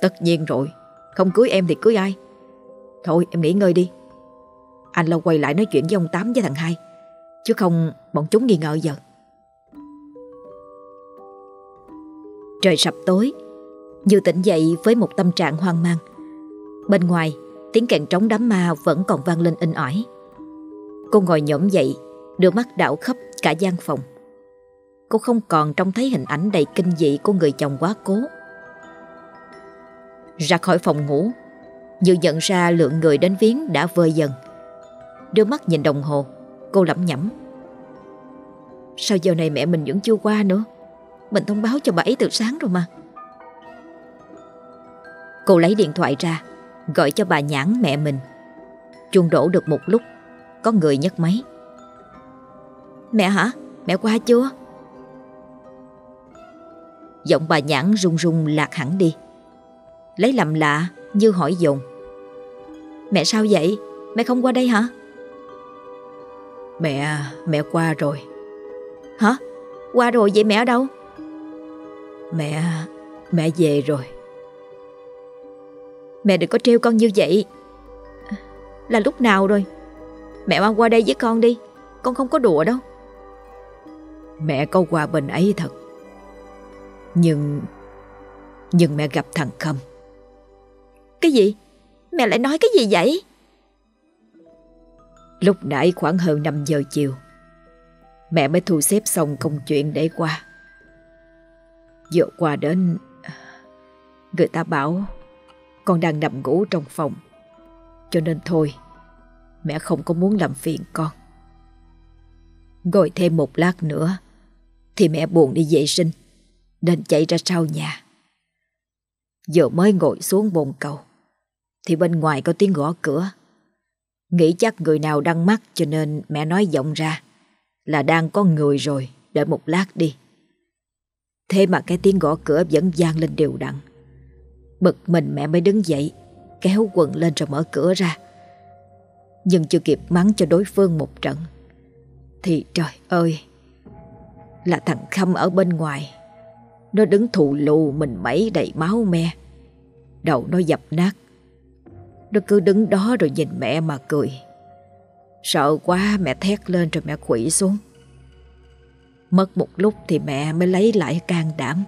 Tất nhiên rồi. Không cưới em thì cưới ai? Thôi, em nghỉ ngơi đi. Anh lo quay lại nói chuyện với ông Tám với thằng hai. Chứ không, bọn chúng nghi ngờ giờ. Trời sập tối. Như tỉnh dậy với một tâm trạng hoang mang. Bên ngoài, Tiếng kèn trống đám ma vẫn còn vang lên in ỏi. Cô ngồi nhổm dậy Đưa mắt đảo khắp cả gian phòng. Cô không còn trông thấy hình ảnh đầy kinh dị của người chồng quá cố. Ra khỏi phòng ngủ Như nhận ra lượng người đến viếng đã vơi dần. Đưa mắt nhìn đồng hồ, Cô lẩm nhẩm. Sao giờ này mẹ mình vẫn chưa qua nữa? Mình thông báo cho bà ấy từ sáng rồi mà. Cô lấy điện thoại ra Gọi cho bà nhãn mẹ mình Chuông đổ được một lúc Có người nhấc máy Mẹ hả? Mẹ qua chưa? Giọng bà nhãn rung rung lạc hẳn đi Lấy làm lạ Như hỏi dồn Mẹ sao vậy? Mẹ không qua đây hả? Mẹ, mẹ qua rồi Hả? Qua rồi vậy mẹ ở đâu? Mẹ, mẹ về rồi Mẹ đừng có trêu con như vậy. Là lúc nào rồi? Mẹ mang qua đây với con đi. Con không có đùa đâu. Mẹ có qua bên ấy thật. Nhưng Nhưng mẹ gặp thằng Khâm. Cái gì? Mẹ lại nói cái gì vậy? Lúc nãy khoảng hơn 5 giờ chiều Mẹ mới thu xếp xong công chuyện để qua. Vừa qua đến Người ta bảo con đang nằm ngủ trong phòng. Cho nên thôi, Mẹ không có muốn làm phiền con. Ngồi thêm một lát nữa, Thì mẹ buồn đi vệ sinh, Nên chạy ra sau nhà. Giờ mới ngồi xuống bồn cầu, Thì bên ngoài có tiếng gõ cửa. Nghĩ chắc người nào đang mắt cho nên mẹ nói giọng ra, Là đang có người rồi, Đợi một lát đi. Thế mà cái tiếng gõ cửa vẫn vang lên đều đặn. Bực mình mẹ mới đứng dậy, Kéo quần lên rồi mở cửa ra. Nhưng chưa kịp mắng cho đối phương một trận, Thì trời ơi, Là thằng Khâm ở bên ngoài. Nó đứng thù lù mình mẩy đầy máu me. Đầu nó dập nát. Nó cứ đứng đó rồi nhìn mẹ mà cười. Sợ quá, mẹ thét lên rồi mẹ quỷ xuống. Mất một lúc thì mẹ mới lấy lại can đảm.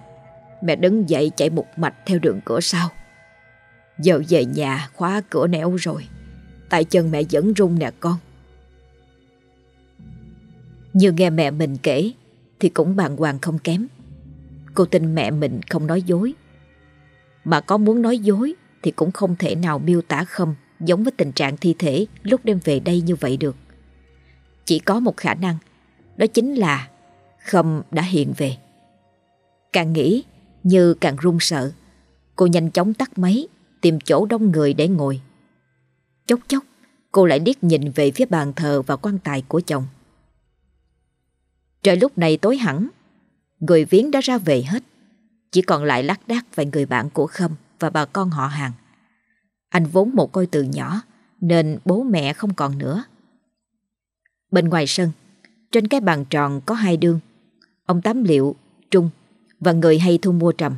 Mẹ đứng dậy chạy một mạch theo đường cửa sau. Giờ về nhà khóa cửa nẻo rồi. Tại chân mẹ vẫn run nè con. Như nghe mẹ mình kể, Thì cũng bàng hoàng không kém. Cô tin mẹ mình không nói dối. Mà có muốn nói dối, Thì cũng không thể nào miêu tả không Giống với tình trạng thi thể Lúc đem về đây như vậy được. Chỉ có một khả năng, Đó chính là Khâm đã hiện về. Càng nghĩ như càng run sợ. Cô nhanh chóng tắt máy Tìm chỗ đông người để ngồi. Chốc chốc Cô lại điếc nhìn về phía bàn thờ và quan tài của chồng. Trời lúc này tối hẳn Người viếng đã ra về hết. Chỉ còn lại lác đác vài người bạn của Khâm Và bà con họ hàng. Anh vốn một coi từ nhỏ Nên bố mẹ không còn nữa. Bên ngoài sân Trên cái bàn tròn có hai đương Ông Tám Liệu, Trung và người hay thu mua trầm.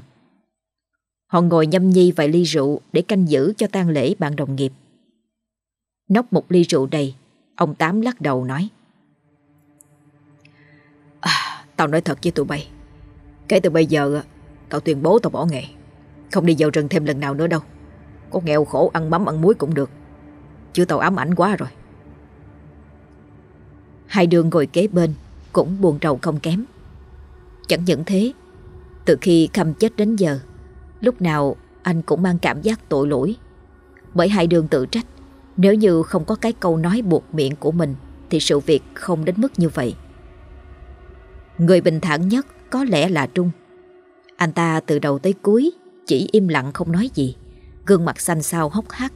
Họ ngồi nhâm nhi vài ly rượu Để canh giữ cho tang lễ bạn đồng nghiệp. Nốc một ly rượu đầy Ông Tám lắc đầu nói à, Tao nói thật với tụi bay. Kể từ bây giờ Tao tuyên bố tao bỏ nghề. Không đi vào rừng thêm lần nào nữa đâu. Có nghèo khổ ăn mắm ăn muối cũng được. Chứ tao ám ảnh quá rồi. Hai đường ngồi kế bên Cũng buồn rầu không kém. Chẳng những thế từ khi Khâm chết đến giờ, Lúc nào anh cũng mang cảm giác tội lỗi. Bởi hai đường tự trách, Nếu như không có cái câu nói buộc miệng của mình, Thì sự việc không đến mức như vậy. Người bình thản nhất có lẽ là Trung. Anh ta từ đầu tới cuối Chỉ im lặng không nói gì, Gương mặt xanh xao hốc hác.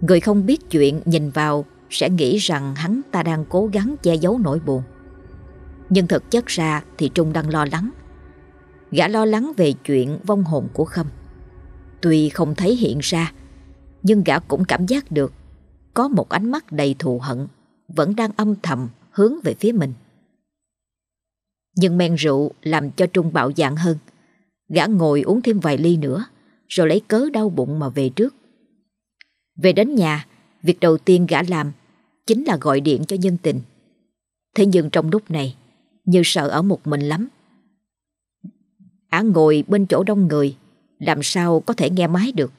Người không biết chuyện nhìn vào Sẽ nghĩ rằng hắn ta đang cố gắng che giấu nỗi buồn. Nhưng thực chất ra thì Trung đang lo lắng. Gã lo lắng về chuyện vong hồn của Khâm. Tuy không thấy hiện ra, Nhưng gã cũng cảm giác được Có một ánh mắt đầy thù hận Vẫn đang âm thầm hướng về phía mình. Nhưng men rượu làm cho Trung bạo dạng hơn. Gã ngồi uống thêm vài ly nữa, Rồi lấy cớ đau bụng mà về trước. Về đến nhà, Việc đầu tiên gã làm Chính là gọi điện cho nhân tình. Thế nhưng trong lúc này, Như sợ ở một mình lắm Ả ngồi bên chỗ đông người, Làm sao có thể nghe máy được?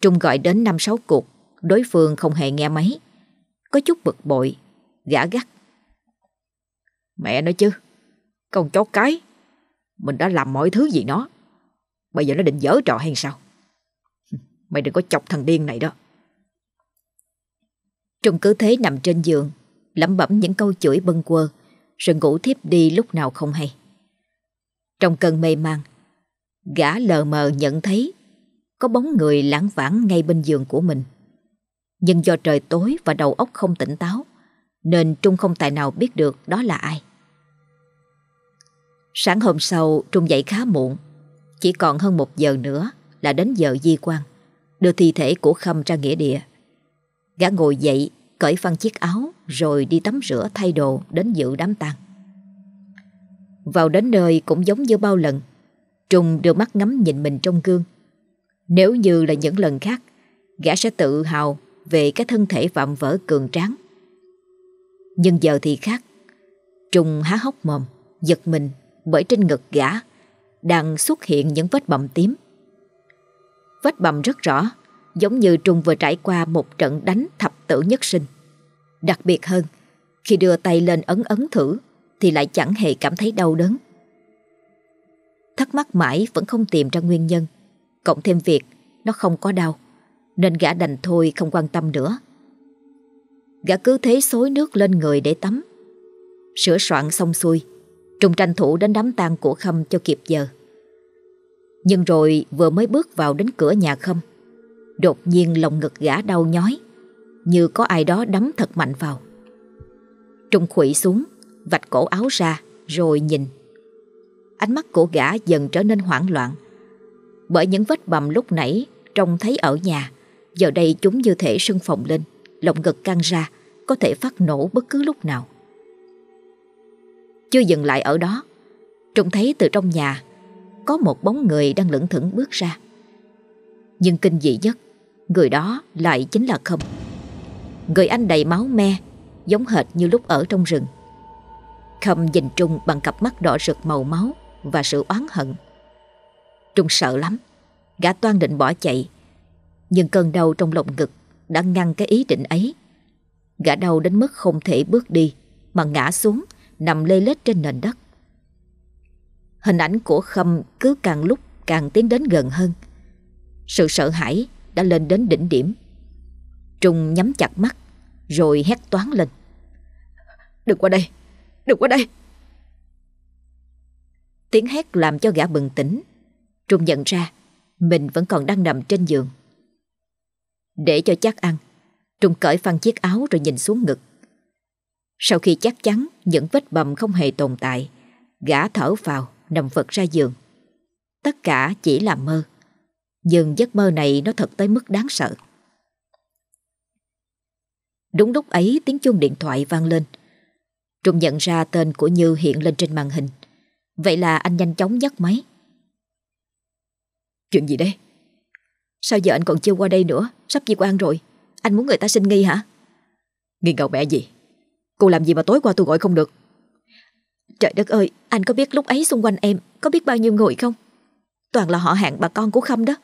Trung gọi đến năm sáu cuộc, Đối phương không hề nghe máy. Có chút bực bội, Gã gắt. Mẹ nói chứ, Con chó cái, Mình đã làm mọi thứ gì nó. Bây giờ nó định dở trò hay sao? *laughs* Mày đừng có chọc thằng điên này đó. Trung cứ thế nằm trên giường, lẩm bẩm những câu chửi bâng quơ, Rồi ngủ thiếp đi lúc nào không hay trong cơn mê man, gã lờ mờ nhận thấy có bóng người lãng vãng ngay bên giường của mình. Nhưng do trời tối và đầu óc không tỉnh táo, nên Trung không tài nào biết được đó là ai. Sáng hôm sau, Trung dậy khá muộn, chỉ còn hơn một giờ nữa là đến giờ di quan, đưa thi thể của Khâm ra nghĩa địa. Gã ngồi dậy, cởi phăng chiếc áo, rồi đi tắm rửa thay đồ đến dự đám tang. Vào đến nơi cũng giống như bao lần. Trung đưa mắt ngắm nhìn mình trong gương. Nếu như là những lần khác, Gã sẽ tự hào Về cái thân thể vạm vỡ cường tráng. Nhưng giờ thì khác. Trung há hốc mồm, Giật mình bởi trên ngực gã Đang xuất hiện những vết bầm tím. Vết bầm rất rõ, Giống như Trung vừa trải qua một trận đánh thập tử nhất sinh. Đặc biệt hơn, Khi đưa tay lên ấn ấn thử thì lại chẳng hề cảm thấy đau đớn. Thắc mắc mãi vẫn không tìm ra nguyên nhân, cộng thêm việc nó không có đau, nên gã đành thôi không quan tâm nữa. Gã cứ thế xối nước lên người để tắm. Sửa soạn xong xuôi, Trung tranh thủ đến đám tang của Khâm cho kịp giờ. Nhưng rồi vừa mới bước vào đến cửa nhà Khâm, đột nhiên lòng ngực gã đau nhói, như có ai đó đấm thật mạnh vào. Trung khủy xuống, vạch cổ áo ra rồi nhìn. Ánh mắt của gã dần trở nên hoảng loạn. Bởi những vết bầm lúc nãy trông thấy ở nhà, giờ đây chúng như thể sưng phồng lên, lồng ngực căng ra, có thể phát nổ bất cứ lúc nào. Chưa dừng lại ở đó, trông thấy từ trong nhà có một bóng người đang lững thững bước ra. Nhưng kinh dị nhất, người đó lại chính là Khâm. Người anh đầy máu me, giống hệt như lúc ở trong rừng. Khâm nhìn Trung bằng cặp mắt đỏ rực màu máu và sự oán hận. Trung sợ lắm, gã toan định bỏ chạy. Nhưng cơn đau trong lồng ngực đã ngăn cái ý định ấy. Gã đau đến mức không thể bước đi mà ngã xuống nằm lê lết trên nền đất. Hình ảnh của Khâm cứ càng lúc càng tiến đến gần hơn. Sự sợ hãi đã lên đến đỉnh điểm. Trung nhắm chặt mắt rồi hét toán lên. Đừng qua đây, Đừng qua đây. Tiếng hét làm cho gã bừng tỉnh Trung nhận ra Mình vẫn còn đang nằm trên giường. Để cho chắc ăn, Trung cởi phăng chiếc áo rồi nhìn xuống ngực. Sau khi chắc chắn Những vết bầm không hề tồn tại, Gã thở vào, Nằm vật ra giường. Tất cả chỉ là mơ, Nhưng giấc mơ này nó thật tới mức đáng sợ. Đúng lúc ấy, tiếng chuông điện thoại vang lên. Trung nhận ra tên của Như hiện lên trên màn hình. Vậy là anh nhanh chóng nhấc máy. Chuyện gì đây? Sao giờ anh còn chưa qua đây nữa? Sắp di quan rồi. Anh muốn người ta sinh nghi hả? Nghi ngầu mẹ gì? Cô làm gì mà tối qua tôi gọi không được? Trời đất ơi, anh có biết lúc ấy xung quanh em có biết bao nhiêu người không? Toàn là họ hàng bà con của Khâm đó.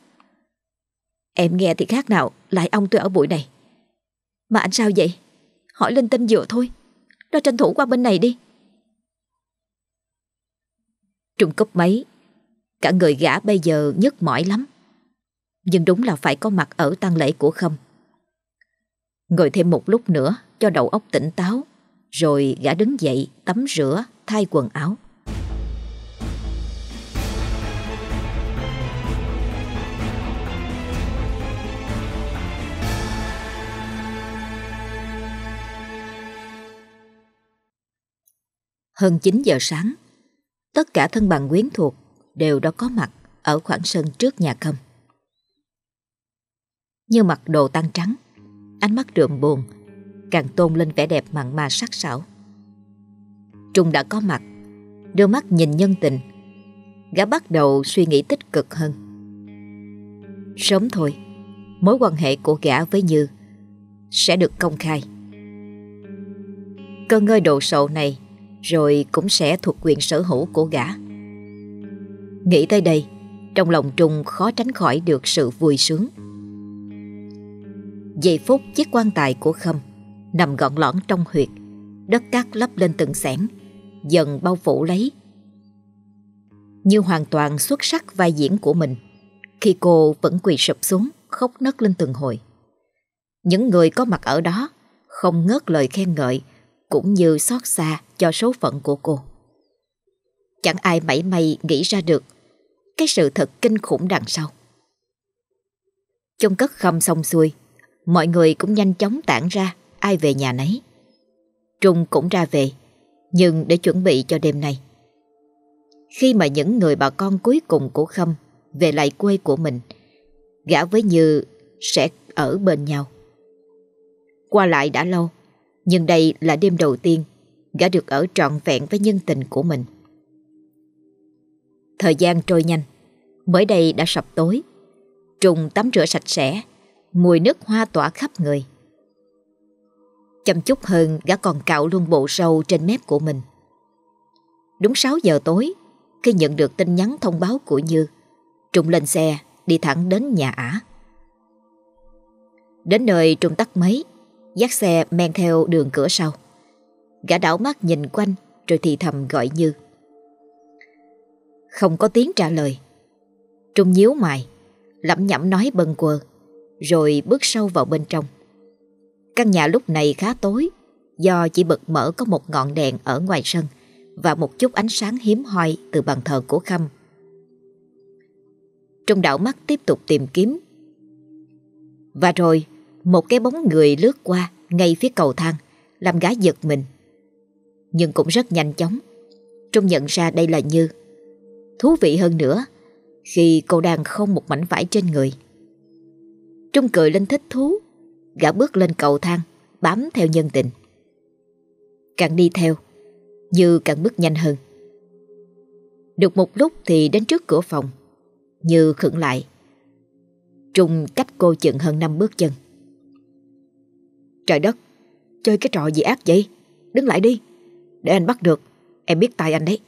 Em nghe thì khác nào, lại ông tôi ở bụi này. Mà anh sao vậy? Hỏi lên tin dựa thôi. Nó tranh thủ qua bên này đi. Trung cấp mấy, Cả người gã bây giờ nhức mỏi lắm. Nhưng đúng là phải có mặt ở tang lễ của Khâm. Ngồi thêm một lúc nữa, cho đầu óc tỉnh táo, Rồi gã đứng dậy, tắm rửa, thay quần áo. Hơn 9 giờ sáng, tất cả thân bằng quyến thuộc đều đã có mặt ở khoảng sân trước nhà khâm. Như mặc đồ tăng trắng, ánh mắt đượm buồn, càng tôn lên vẻ đẹp mặn mà sắc sảo. Trung đã có mặt, đưa mắt nhìn nhân tình, gã bắt đầu suy nghĩ tích cực hơn. Sớm thôi, mối quan hệ của gã với Như sẽ được công khai. Cơn ngơi đồ sộ này rồi cũng sẽ thuộc quyền sở hữu của gã. Nghĩ tới đây, trong lòng Trung khó tránh khỏi được sự vui sướng. Giây phút chiếc quan tài của Khâm nằm gọn lõn trong huyệt, đất cát lấp lên từng sẻn, dần bao phủ lấy. Như hoàn toàn xuất sắc vai diễn của mình, khi cô vẫn quỳ sụp xuống, khóc nấc lên từng hồi. Những người có mặt ở đó không ngớt lời khen ngợi, cũng như xót xa cho số phận của cô. Chẳng ai mảy may nghĩ ra được cái sự thật kinh khủng đằng sau. Trong cất khâm xong xuôi, mọi người cũng nhanh chóng tản ra, ai về nhà nấy. Trung cũng ra về, nhưng để chuẩn bị cho đêm nay. Khi mà những người bà con cuối cùng của Khâm về lại quê của mình, gã với Như sẽ ở bên nhau. Qua lại đã lâu, nhưng đây là đêm đầu tiên gã được ở trọn vẹn với nhân tình của mình. Thời gian trôi nhanh, mới đây đã sập tối. Trùng tắm rửa sạch sẽ, mùi nước hoa tỏa khắp người. Chăm chút hơn gã còn cạo luôn bộ râu trên mép của mình. Đúng 6 giờ tối, khi nhận được tin nhắn thông báo của Như, Trung lên xe, đi thẳng đến nhà ả. Đến nơi Trung tắt máy, dắt xe men theo đường cửa sau. Gã đảo mắt nhìn quanh rồi thì thầm gọi Như. Không có tiếng trả lời. Trung nhíu mày, lẩm nhẩm nói bần quờ rồi bước sâu vào bên trong. Căn nhà lúc này khá tối, do chỉ bật mở có một ngọn đèn ở ngoài sân và một chút ánh sáng hiếm hoi từ bàn thờ của Khâm. Trung đảo mắt tiếp tục tìm kiếm. Và rồi, một cái bóng người lướt qua ngay phía cầu thang, làm gái giật mình nhưng cũng rất nhanh chóng. Trung nhận ra đây là Như. Thú vị hơn nữa, khi cô đang không một mảnh vải trên người. Trung cười lên thích thú, gã bước lên cầu thang, bám theo nhân tình. Càng đi theo, Như càng bước nhanh hơn. Được một lúc thì đến trước cửa phòng, Như khựng lại. Trung cách cô chừng hơn năm bước chân. Trời đất, chơi cái trò gì ác vậy? Đứng lại đi. Để anh bắt được Em biết tay anh đấy.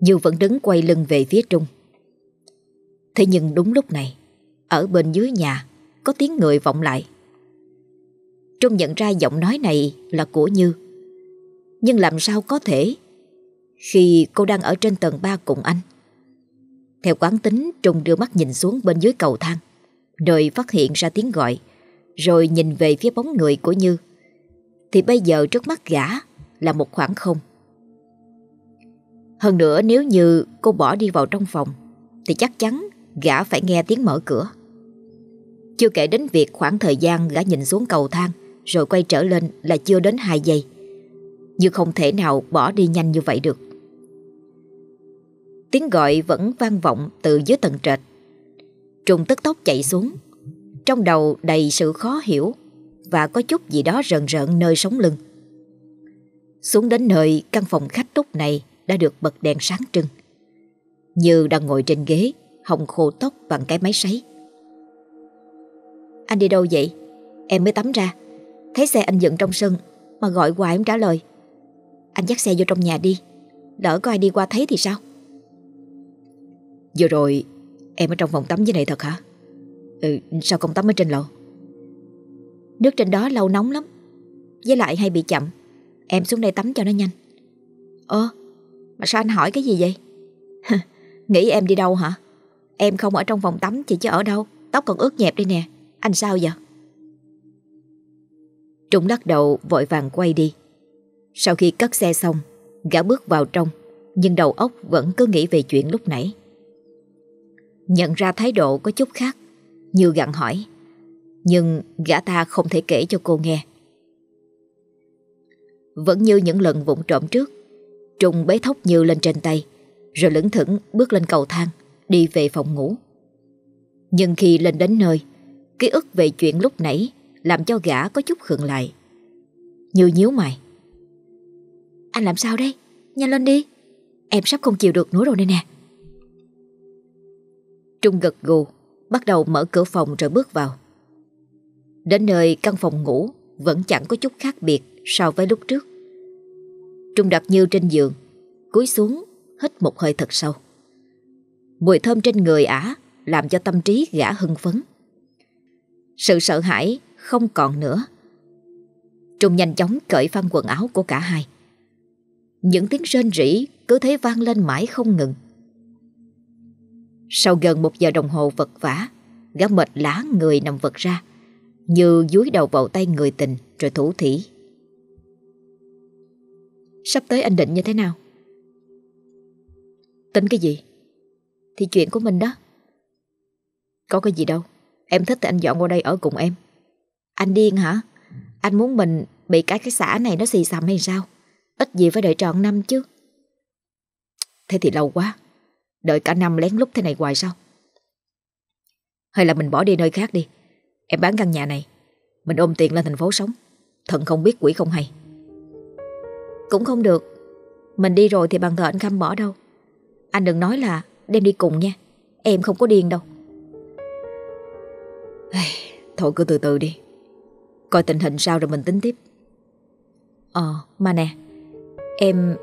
Như vẫn đứng quay lưng về phía Trung. Thế nhưng đúng lúc này Ở bên dưới nhà Có tiếng người vọng lại. Trung nhận ra giọng nói này là của Như. Nhưng làm sao có thể Khi cô đang ở trên tầng 3 cùng anh? Theo quán tính Trung đưa mắt nhìn xuống bên dưới cầu thang Rồi phát hiện ra tiếng gọi. Rồi nhìn về phía bóng người của Như thì bây giờ trước mắt gã là một khoảng không. Hơn nữa nếu như cô bỏ đi vào trong phòng, thì chắc chắn gã phải nghe tiếng mở cửa. Chưa kể đến việc khoảng thời gian gã nhìn xuống cầu thang, rồi quay trở lên là chưa đến 2 giây. như không thể nào bỏ đi nhanh như vậy được. Tiếng gọi vẫn vang vọng từ dưới tầng trệt. Trùng tức tốc chạy xuống. Trong đầu đầy sự khó hiểu và có chút gì đó rợn rợn nơi sống lưng. Xuống đến nơi căn phòng khách lúc này đã được bật đèn sáng trưng. Như đang ngồi trên ghế, hồng khô tóc bằng cái máy sấy. Anh đi đâu vậy? Em mới tắm ra. Thấy xe anh dựng trong sân mà gọi hoài em trả lời. Anh dắt xe vô trong nhà đi. Lỡ có ai đi qua thấy thì sao? Vừa rồi em ở trong phòng tắm dưới này thật hả? Ừ, sao không tắm ở trên lầu? Nước trên đó lâu nóng lắm. Với lại hay bị chậm. Em xuống đây tắm cho nó nhanh. Ơ mà sao anh hỏi cái gì vậy? Nghĩ em đi đâu hả? Em không ở trong phòng tắm chị chứ ở đâu? Tóc còn ướt nhẹp đây nè. Anh sao vậy Trung lắc đầu vội vàng quay đi. Sau khi cất xe xong Gã bước vào trong Nhưng đầu óc vẫn cứ nghĩ về chuyện lúc nãy. Nhận ra thái độ có chút khác. Như gặn hỏi. Nhưng gã ta không thể kể cho cô nghe. Vẫn như những lần vụng trộm trước, Trung bế thóc như lên trên tay, Rồi lững thững bước lên cầu thang, Đi về phòng ngủ. Nhưng khi lên đến nơi, Ký ức về chuyện lúc nãy Làm cho gã có chút khựng lại. Như nhíu mày. Anh làm sao đây? Nhanh lên đi. Em sắp không chịu được nữa rồi đây nè. Trung gật gù. Bắt đầu mở cửa phòng rồi bước vào. Đến nơi, căn phòng ngủ Vẫn chẳng có chút khác biệt So với lúc trước. Trung đặt như trên giường, Cúi xuống hít một hơi thật sâu. Mùi thơm trên người ả Làm cho tâm trí gã hưng phấn. Sự sợ hãi không còn nữa. Trung nhanh chóng cởi phăng quần áo của cả hai. Những tiếng rên rỉ cứ thế vang lên mãi không ngừng. Sau gần một giờ đồng hồ vật vả Gã mệt lá người nằm vật ra, Như dúi đầu vào tay người tình Rồi thủ thỉ Sắp tới anh định như thế nào? Tính cái gì? Thì chuyện của mình đó Có cái gì đâu Em thích thì anh dọn qua đây ở cùng em Anh điên hả? Anh muốn mình bị cái cái xã này nó xì xầm hay sao? Ít gì phải đợi trọn năm chứ Thế thì lâu quá Đợi cả năm lén lút thế này hoài sao? Hay là mình bỏ đi nơi khác đi. Em bán căn nhà này, Mình ôm tiền lên thành phố sống. Thần không biết quỷ không hay. Cũng không được. Mình đi rồi thì bằng thờ anh Khâm bỏ đâu. Anh đừng nói là đem đi cùng nha. Em không có điên đâu. Thôi cứ từ từ đi. Coi tình hình sao rồi mình tính tiếp. Ờ mà nè, Em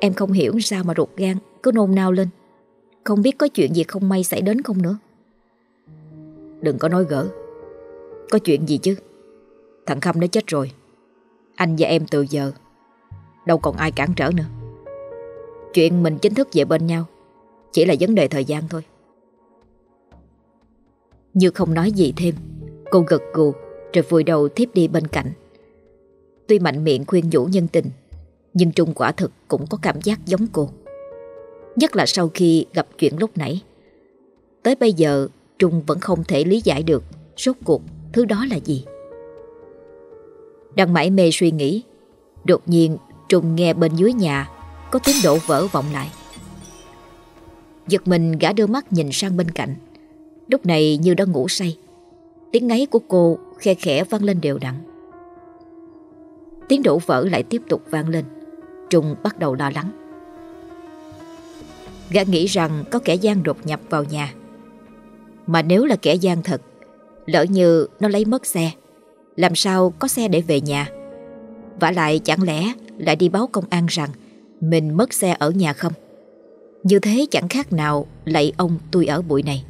Em không hiểu sao mà ruột gan Cứ nôn nao lên. Không biết có chuyện gì không may xảy đến không nữa. Đừng có nói gỡ. Có chuyện gì chứ? Thằng Khâm nó chết rồi. Anh và em từ giờ, Đâu còn ai cản trở nữa. Chuyện mình chính thức về bên nhau Chỉ là vấn đề thời gian thôi. Như không nói gì thêm, Cô gật gù Rồi vùi đầu thiếp đi bên cạnh. Tuy mạnh miệng khuyên nhủ nhân tình, Nhưng Trung quả thực cũng có cảm giác giống cô. Nhất là sau khi gặp chuyện lúc nãy. Tới bây giờ, Trung vẫn không thể lý giải được Rốt cuộc thứ đó là gì. Đang mãi mê suy nghĩ, Đột nhiên Trung nghe bên dưới nhà Có tiếng đổ vỡ vọng lại. Giật mình gã đưa mắt nhìn sang bên cạnh. Lúc này như đã ngủ say, Tiếng ngáy của cô khe khẽ vang lên đều đặn. Tiếng đổ vỡ lại tiếp tục vang lên. Trung bắt đầu lo lắng. Gã nghĩ rằng có kẻ gian đột nhập vào nhà. Mà nếu là kẻ gian thật, Lỡ như nó lấy mất xe, Làm sao có xe để về nhà? Và lại chẳng lẽ lại đi báo công an rằng Mình mất xe ở nhà không? Như thế chẳng khác nào Lạy ông tôi ở bụi này.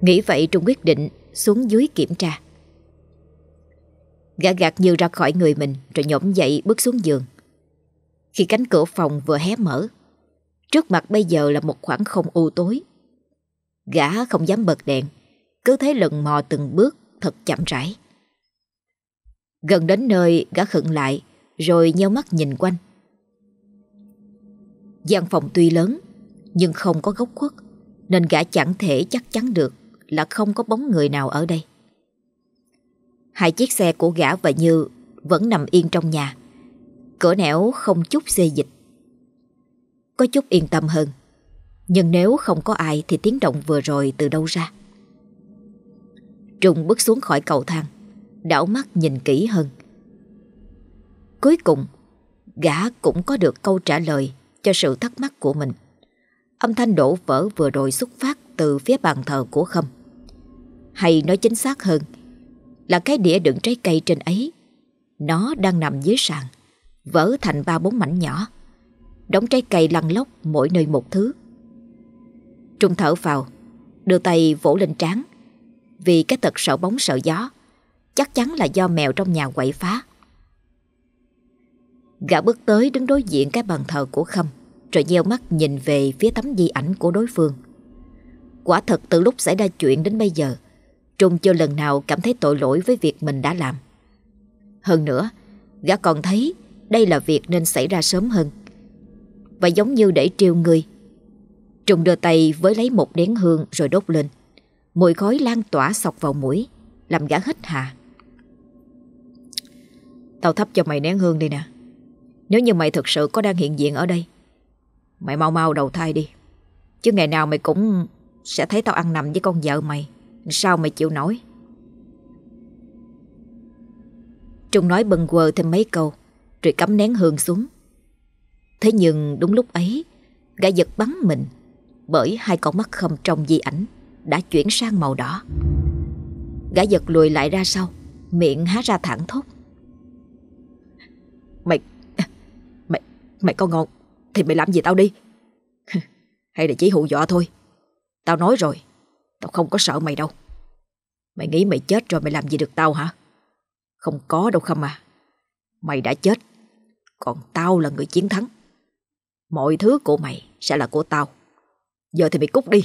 Nghĩ vậy Trung quyết định Xuống dưới kiểm tra. Gã gạt như ra khỏi người mình Rồi nhổm dậy bước xuống giường. Khi cánh cửa phòng vừa hé mở Trước mặt bây giờ là một khoảng không u tối. Gã không dám bật đèn, Cứ thế lần mò từng bước, Thật chậm rãi. Gần đến nơi, gã khựng lại, Rồi nheo mắt nhìn quanh. Gian phòng tuy lớn, Nhưng không có góc khuất, Nên gã chẳng thể chắc chắn được Là không có bóng người nào ở đây. Hai chiếc xe của gã và Như Vẫn nằm yên trong nhà. Cửa nẻo không chút xê dịch. Có chút yên tâm hơn Nhưng nếu không có ai Thì tiếng động vừa rồi từ đâu ra Trung bước xuống khỏi cầu thang đảo mắt nhìn kỹ hơn. Cuối cùng, gã cũng có được câu trả lời cho sự thắc mắc của mình. Âm thanh đổ vỡ vừa rồi xuất phát từ phía bàn thờ của Khâm. Hay nói chính xác hơn là cái đĩa đựng trái cây trên ấy. Nó đang nằm dưới sàn, vỡ thành ba bốn mảnh nhỏ. Đống trái cây lăn lóc mỗi nơi một thứ. Trung thở vào, đưa tay vỗ lên trán. Vì cái tật sợ bóng sợ gió Chắc chắn là do mèo trong nhà quậy phá. Gã bước tới đứng đối diện cái bàn thờ của Khâm Rồi nheo mắt nhìn về phía tấm di ảnh của đối phương. Quả thật từ lúc xảy ra chuyện đến bây giờ Trung chưa lần nào cảm thấy tội lỗi với việc mình đã làm. Hơn nữa Gã còn thấy đây là việc nên xảy ra sớm hơn. Và giống như để trêu người. Trung đưa tay với lấy một nén hương rồi đốt lên. Mùi khói lan tỏa sọc vào mũi, Làm gã hít hà. Tao thắp cho mày nén hương đi nè. Nếu như mày thực sự có đang hiện diện ở đây, Mày mau mau đầu thai đi. Chứ ngày nào mày cũng Sẽ thấy tao ăn nằm với con vợ mày. Sao mày chịu nổi? Trung nói bần quờ thêm mấy câu, Rồi cắm nén hương xuống. Thế nhưng đúng lúc ấy, Gã giật bắn mình, Bởi hai con mắt khâm trong di ảnh Đã chuyển sang màu đỏ. Gã giật lùi lại ra sau, Miệng há ra thẳng thốt. Mày Mày Mày có ngon, Thì mày làm gì tao đi? *laughs* Hay là chỉ hù dọa thôi? Tao nói rồi, Tao không có sợ mày đâu. Mày nghĩ mày chết rồi mày làm gì được tao hả? Không có đâu không à. Mày đã chết, Còn tao là người chiến thắng. Mọi thứ của mày sẽ là của tao. Giờ thì mày cút đi.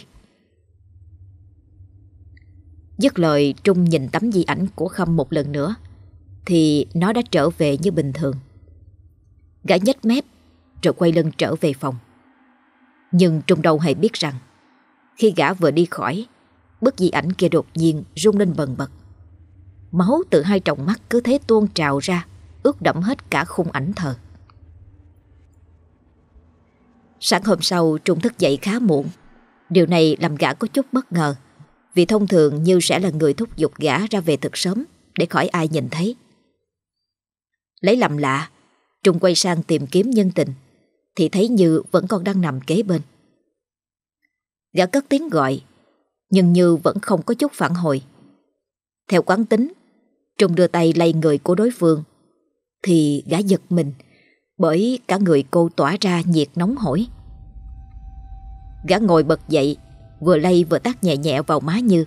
Dứt lời, Trung nhìn tấm di ảnh của Khâm một lần nữa, Thì nó đã trở về như bình thường. Gã nhếch mép, Rồi quay lưng trở về phòng. Nhưng Trung đâu hề biết rằng, Khi gã vừa đi khỏi, Bức di ảnh kia đột nhiên rung lên bần bật. Máu từ hai tròng mắt cứ thế tuôn trào ra, Ướt đẫm hết cả khung ảnh thờ. Sáng hôm sau, Trung thức dậy khá muộn. Điều này làm gã có chút bất ngờ, Vì thông thường Như sẽ là người thúc giục gã ra về thật sớm Để khỏi ai nhìn thấy. Lấy làm lạ, Trung quay sang tìm kiếm nhân tình, Thì thấy Như vẫn còn đang nằm kế bên. Gã cất tiếng gọi, Nhưng Như vẫn không có chút phản hồi. Theo quán tính, Trung đưa tay lay người của đối phương, Thì gã giật mình, Bởi cả người cô tỏa ra nhiệt nóng hổi. Gã ngồi bật dậy, Vừa lay vừa tác nhẹ nhẹ vào má Như.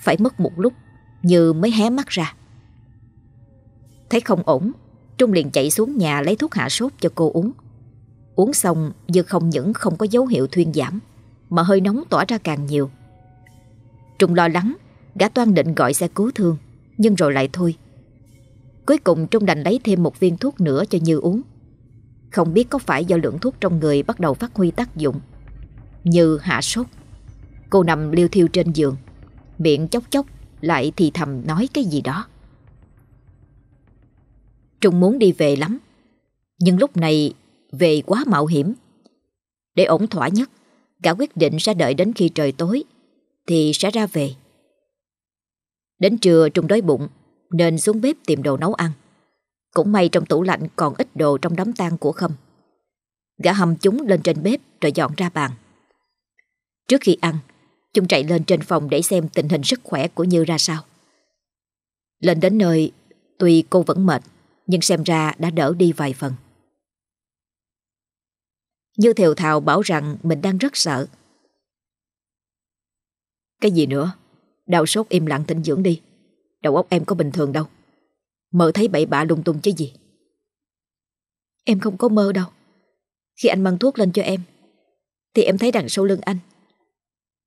Phải mất một lúc, Như mới hé mắt ra. Thấy không ổn, Trung liền chạy xuống nhà lấy thuốc hạ sốt cho cô uống. Uống xong, Như không những không có dấu hiệu thuyên giảm, Mà hơi nóng tỏa ra càng nhiều. Trung lo lắng, Gã toan định gọi xe cứu thương, Nhưng rồi lại thôi. Cuối cùng Trung đành lấy thêm một viên thuốc nữa cho Như uống. Không biết có phải do lượng thuốc trong người bắt đầu phát huy tác dụng như hạ sốt. Cô nằm liêu thiêu trên giường. Miệng chốc chốc Lại thì thầm nói cái gì đó. Trung muốn đi về lắm, Nhưng lúc này Về quá mạo hiểm. Để ổn thỏa nhất, Gã quyết định sẽ đợi đến khi trời tối, Thì sẽ ra về. Đến trưa Trung đói bụng, Nên xuống bếp tìm đồ nấu ăn. Cũng may trong tủ lạnh còn ít đồ trong đám tang của Khâm. Gã hầm chúng lên trên bếp Rồi dọn ra bàn. Trước khi ăn. Chúng chạy lên trên phòng để xem tình hình sức khỏe của Như ra sao. Lên đến nơi, Tuy cô vẫn mệt, Nhưng xem ra đã đỡ đi vài phần. Như Thiều thào bảo rằng mình đang rất sợ. Cái gì nữa? Đau sốt im lặng tĩnh dưỡng đi. Đầu óc em có bình thường đâu. Mơ thấy bậy bạ lung tung chứ gì. Em không có mơ đâu. Khi anh mang thuốc lên cho em, Thì em thấy đằng sau lưng anh.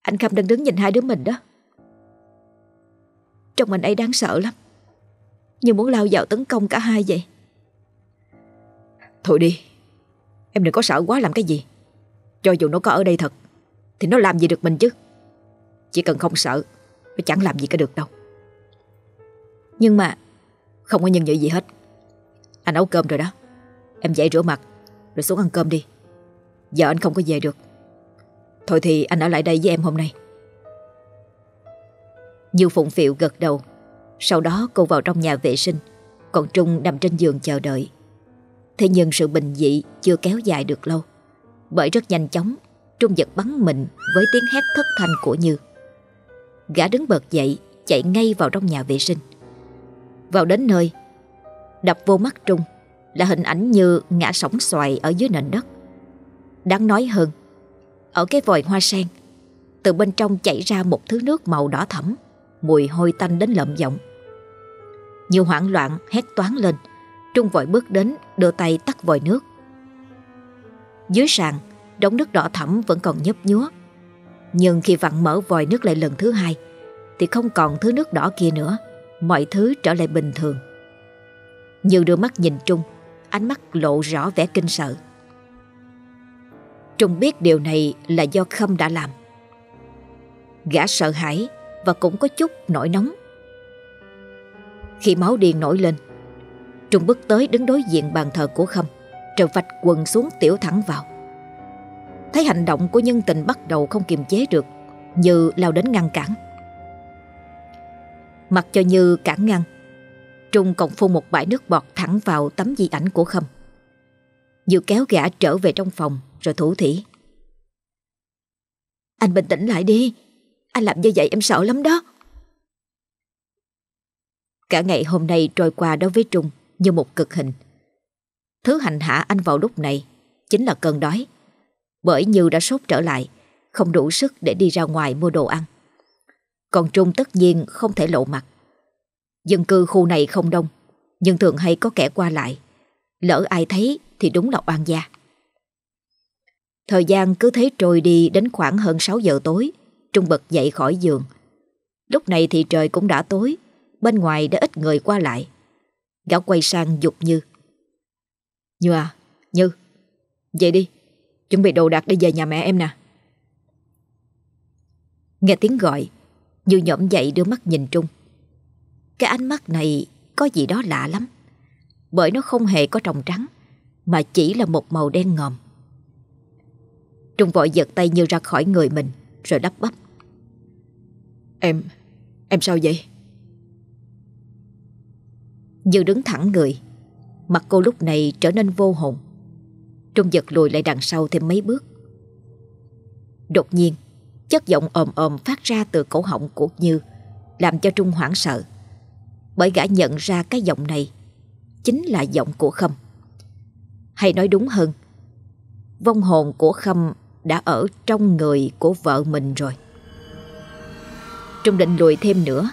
Anh Khâm đang đứng nhìn hai đứa mình đó. Trong mình ấy đáng sợ lắm. Như muốn lao vào tấn công cả hai vậy. Thôi đi. Em đừng có sợ quá làm cái gì. Cho dù nó có ở đây thật, Thì nó làm gì được mình chứ? Chỉ cần không sợ, Nó chẳng làm gì cả được đâu. Nhưng mà Không có nhân dự gì hết. Anh nấu cơm rồi đó. Em dậy rửa mặt, Rồi xuống ăn cơm đi. Giờ anh không có về được. Thôi thì anh ở lại đây với em hôm nay. Như Phụng Phiệu gật đầu. Sau đó cô vào trong nhà vệ sinh. Còn Trung nằm trên giường chờ đợi. Thế nhưng sự bình dị chưa kéo dài được lâu. Bởi rất nhanh chóng, Trung giật bắn mình với tiếng hét thất thanh của Như. Gã đứng bật dậy, Chạy ngay vào trong nhà vệ sinh. Vào đến nơi, Đập vô mắt Trung Là hình ảnh Như ngã sóng xoài ở dưới nền đất. Đáng nói hơn ở cái vòi hoa sen, Từ bên trong chảy ra một thứ nước màu đỏ thẫm, Mùi hôi tanh đến lợm giọng. Nhiều hoảng loạn hét toán lên, Trung vội bước đến đưa tay tắt vòi nước. Dưới sàn, Đống nước đỏ thẫm vẫn còn nhấp nhúa. Nhưng khi vặn mở vòi nước lại lần thứ hai, Thì không còn thứ nước đỏ kia nữa, Mọi thứ trở lại bình thường. Như đưa mắt nhìn Trung, Ánh mắt lộ rõ vẻ kinh sợ. Trung biết điều này là do Khâm đã làm. Gã sợ hãi Và cũng có chút nổi nóng. Khi máu điên nổi lên, Trung bước tới đứng đối diện bàn thờ của Khâm Rồi vạch quần xuống tiểu thẳng vào. Thấy hành động của nhân tình bắt đầu không kiềm chế được, Như lao đến ngăn cản. Mặc cho Như cản ngăn Trung còn phun một bãi nước bọt thẳng vào tấm di ảnh của Khâm. Như kéo gã trở về trong phòng rồi thủ thỉ Anh bình tĩnh lại đi Anh làm như vậy em sợ lắm đó Cả ngày hôm nay trôi qua đối với Trung Như một cực hình Thứ hành hạ anh vào lúc này Chính là cơn đói bởi Như đã sốt trở lại, không đủ sức để đi ra ngoài mua đồ ăn. Còn Trung tất nhiên không thể lộ mặt. Dân cư khu này không đông, nhưng thường hay có kẻ qua lại. Lỡ ai thấy thì đúng là oan gia. Thời gian cứ thế trôi đi đến khoảng hơn 6 giờ tối, Trung bật dậy khỏi giường. Lúc này thì trời cũng đã tối, bên ngoài đã ít người qua lại. Gã quay sang dục Như. Như à, Như, về đi, Chuẩn bị đồ đạc đi về nhà mẹ em nè Nghe tiếng gọi Như nhõm dậy đưa mắt nhìn Trung Cái ánh mắt này Có gì đó lạ lắm Bởi nó không hề có trồng trắng Mà chỉ là một màu đen ngòm Trung vội giật tay Như ra khỏi người mình Rồi đắp bắp. Em, em sao vậy? Như đứng thẳng người Mặt cô lúc này trở nên vô hồn. Trung giật lùi lại đằng sau thêm mấy bước. Đột nhiên Chất giọng ồm ồm phát ra từ cổ họng của Như Làm cho Trung hoảng sợ. Bởi gã nhận ra cái giọng này Chính là giọng của Khâm. Hay nói đúng hơn Vong hồn của Khâm đã ở trong người của vợ mình rồi. Trung định lùi thêm nữa,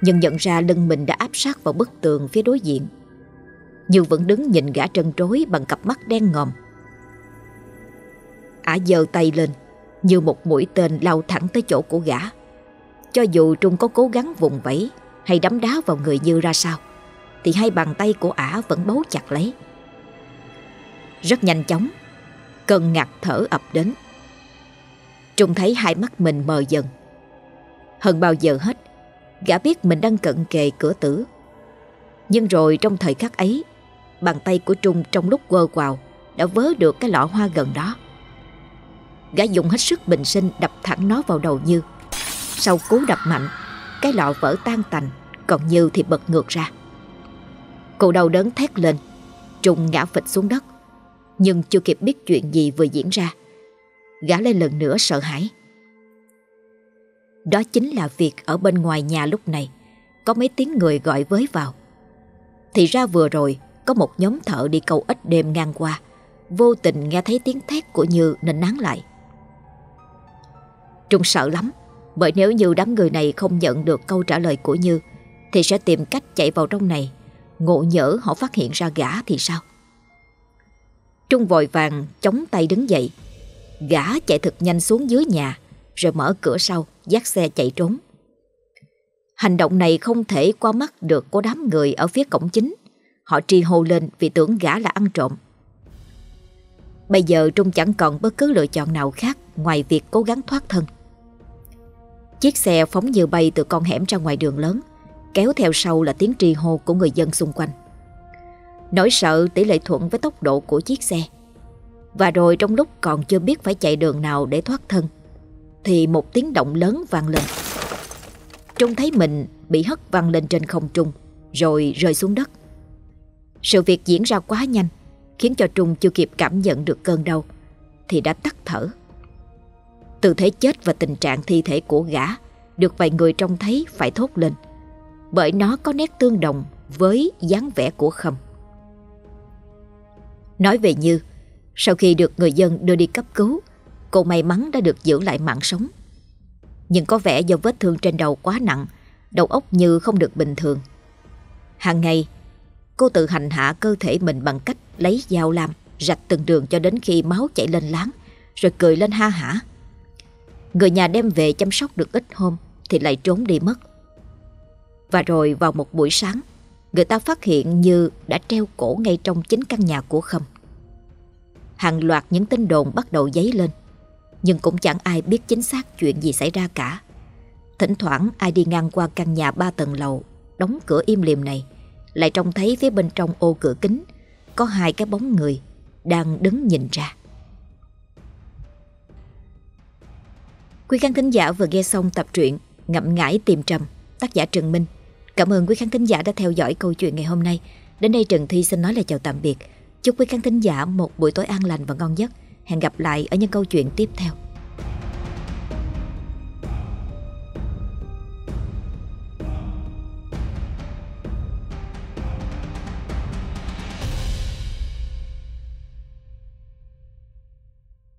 Nhưng nhận ra lưng mình đã áp sát vào bức tường phía đối diện. Như vẫn đứng nhìn gã trân trối bằng cặp mắt đen ngòm. Ả giơ tay lên, Như một mũi tên lao thẳng tới chỗ của gã. Cho dù Trung có cố gắng vùng vẫy Hay đấm đá vào người Như ra sao, Thì hai bàn tay của Ả vẫn bấu chặt lấy. Rất nhanh chóng, Cơn ngạt thở ập đến. Trung thấy hai mắt mình mờ dần. Hơn bao giờ hết, Gã biết mình đang cận kề cửa tử. Nhưng rồi trong thời khắc ấy, Bàn tay của Trung trong lúc quơ quào Đã vớ được cái lọ hoa gần đó. Gã dùng hết sức bình sinh đập thẳng nó vào đầu Như. Sau cú đập mạnh, Cái lọ vỡ tan tành, Còn Như thì bật ngược ra. Cô đau đớn thét lên, Trung ngã phịch xuống đất. Nhưng chưa kịp biết chuyện gì vừa diễn ra Gã lên lần nữa sợ hãi. Đó chính là việc ở bên ngoài nhà lúc này, Có mấy tiếng người gọi với vào. Thì ra vừa rồi, Có một nhóm thợ đi câu ít đêm ngang qua, Vô tình nghe thấy tiếng thét của Như nên nán lại. Trung sợ lắm, Bởi nếu như đám người này không nhận được câu trả lời của Như, Thì sẽ tìm cách chạy vào trong này, Ngộ nhỡ họ phát hiện ra gã thì sao? Trung vội vàng chống tay đứng dậy Gã chạy thật nhanh xuống dưới nhà, Rồi mở cửa sau, Dắt xe chạy trốn. Hành động này không thể qua mắt được của đám người ở phía cổng chính. Họ tri hô lên vì tưởng gã là ăn trộm. Bây giờ Trung chẳng còn bất cứ lựa chọn nào khác Ngoài việc cố gắng thoát thân. Chiếc xe phóng như bay từ con hẻm ra ngoài đường lớn, Kéo theo sau là tiếng tri hô của người dân xung quanh. Nỗi sợ, tỷ lệ thuận với tốc độ của chiếc xe và rồi trong lúc còn chưa biết phải chạy đường nào để thoát thân Thì một tiếng động lớn vang lên. Trung thấy mình bị hất văng lên trên không trung Rồi rơi xuống đất. Sự việc diễn ra quá nhanh Khiến cho Trung chưa kịp cảm nhận được cơn đau Thì đã tắt thở. Tư thế chết và tình trạng thi thể của gã được vài người trông thấy phải thốt lên bởi nó có nét tương đồng với dáng vẻ của Khâm. Nói về Như, sau khi được người dân đưa đi cấp cứu, cô may mắn đã được giữ lại mạng sống. Nhưng có vẻ do vết thương trên đầu quá nặng, đầu óc Như không được bình thường. Hàng ngày, cô tự hành hạ cơ thể mình bằng cách lấy dao lam rạch từng đường cho đến khi máu chảy lên láng, rồi cười lên ha hả. Người nhà đem về chăm sóc được ít hôm Thì lại trốn đi mất Và rồi vào một buổi sáng Người ta phát hiện Như đã treo cổ ngay trong chính căn nhà của Khâm Hàng loạt những tin đồn bắt đầu dấy lên. Nhưng cũng chẳng ai biết chính xác chuyện gì xảy ra cả. Thỉnh thoảng, ai đi ngang qua căn nhà ba tầng lầu, Đóng cửa im lìm này, Lại trông thấy phía bên trong ô cửa kính, Có hai cái bóng người Đang đứng nhìn ra. Quý khán thính giả vừa nghe xong tập truyện Ngậm ngãi tìm trầm, Tác giả Trần Minh. Cảm ơn quý khán thính giả đã theo dõi câu chuyện ngày hôm nay. Đến đây Trần Thi xin nói lời chào tạm biệt. Chúc quý khán thính giả một buổi tối an lành và ngon giấc. Hẹn gặp lại ở những câu chuyện tiếp theo.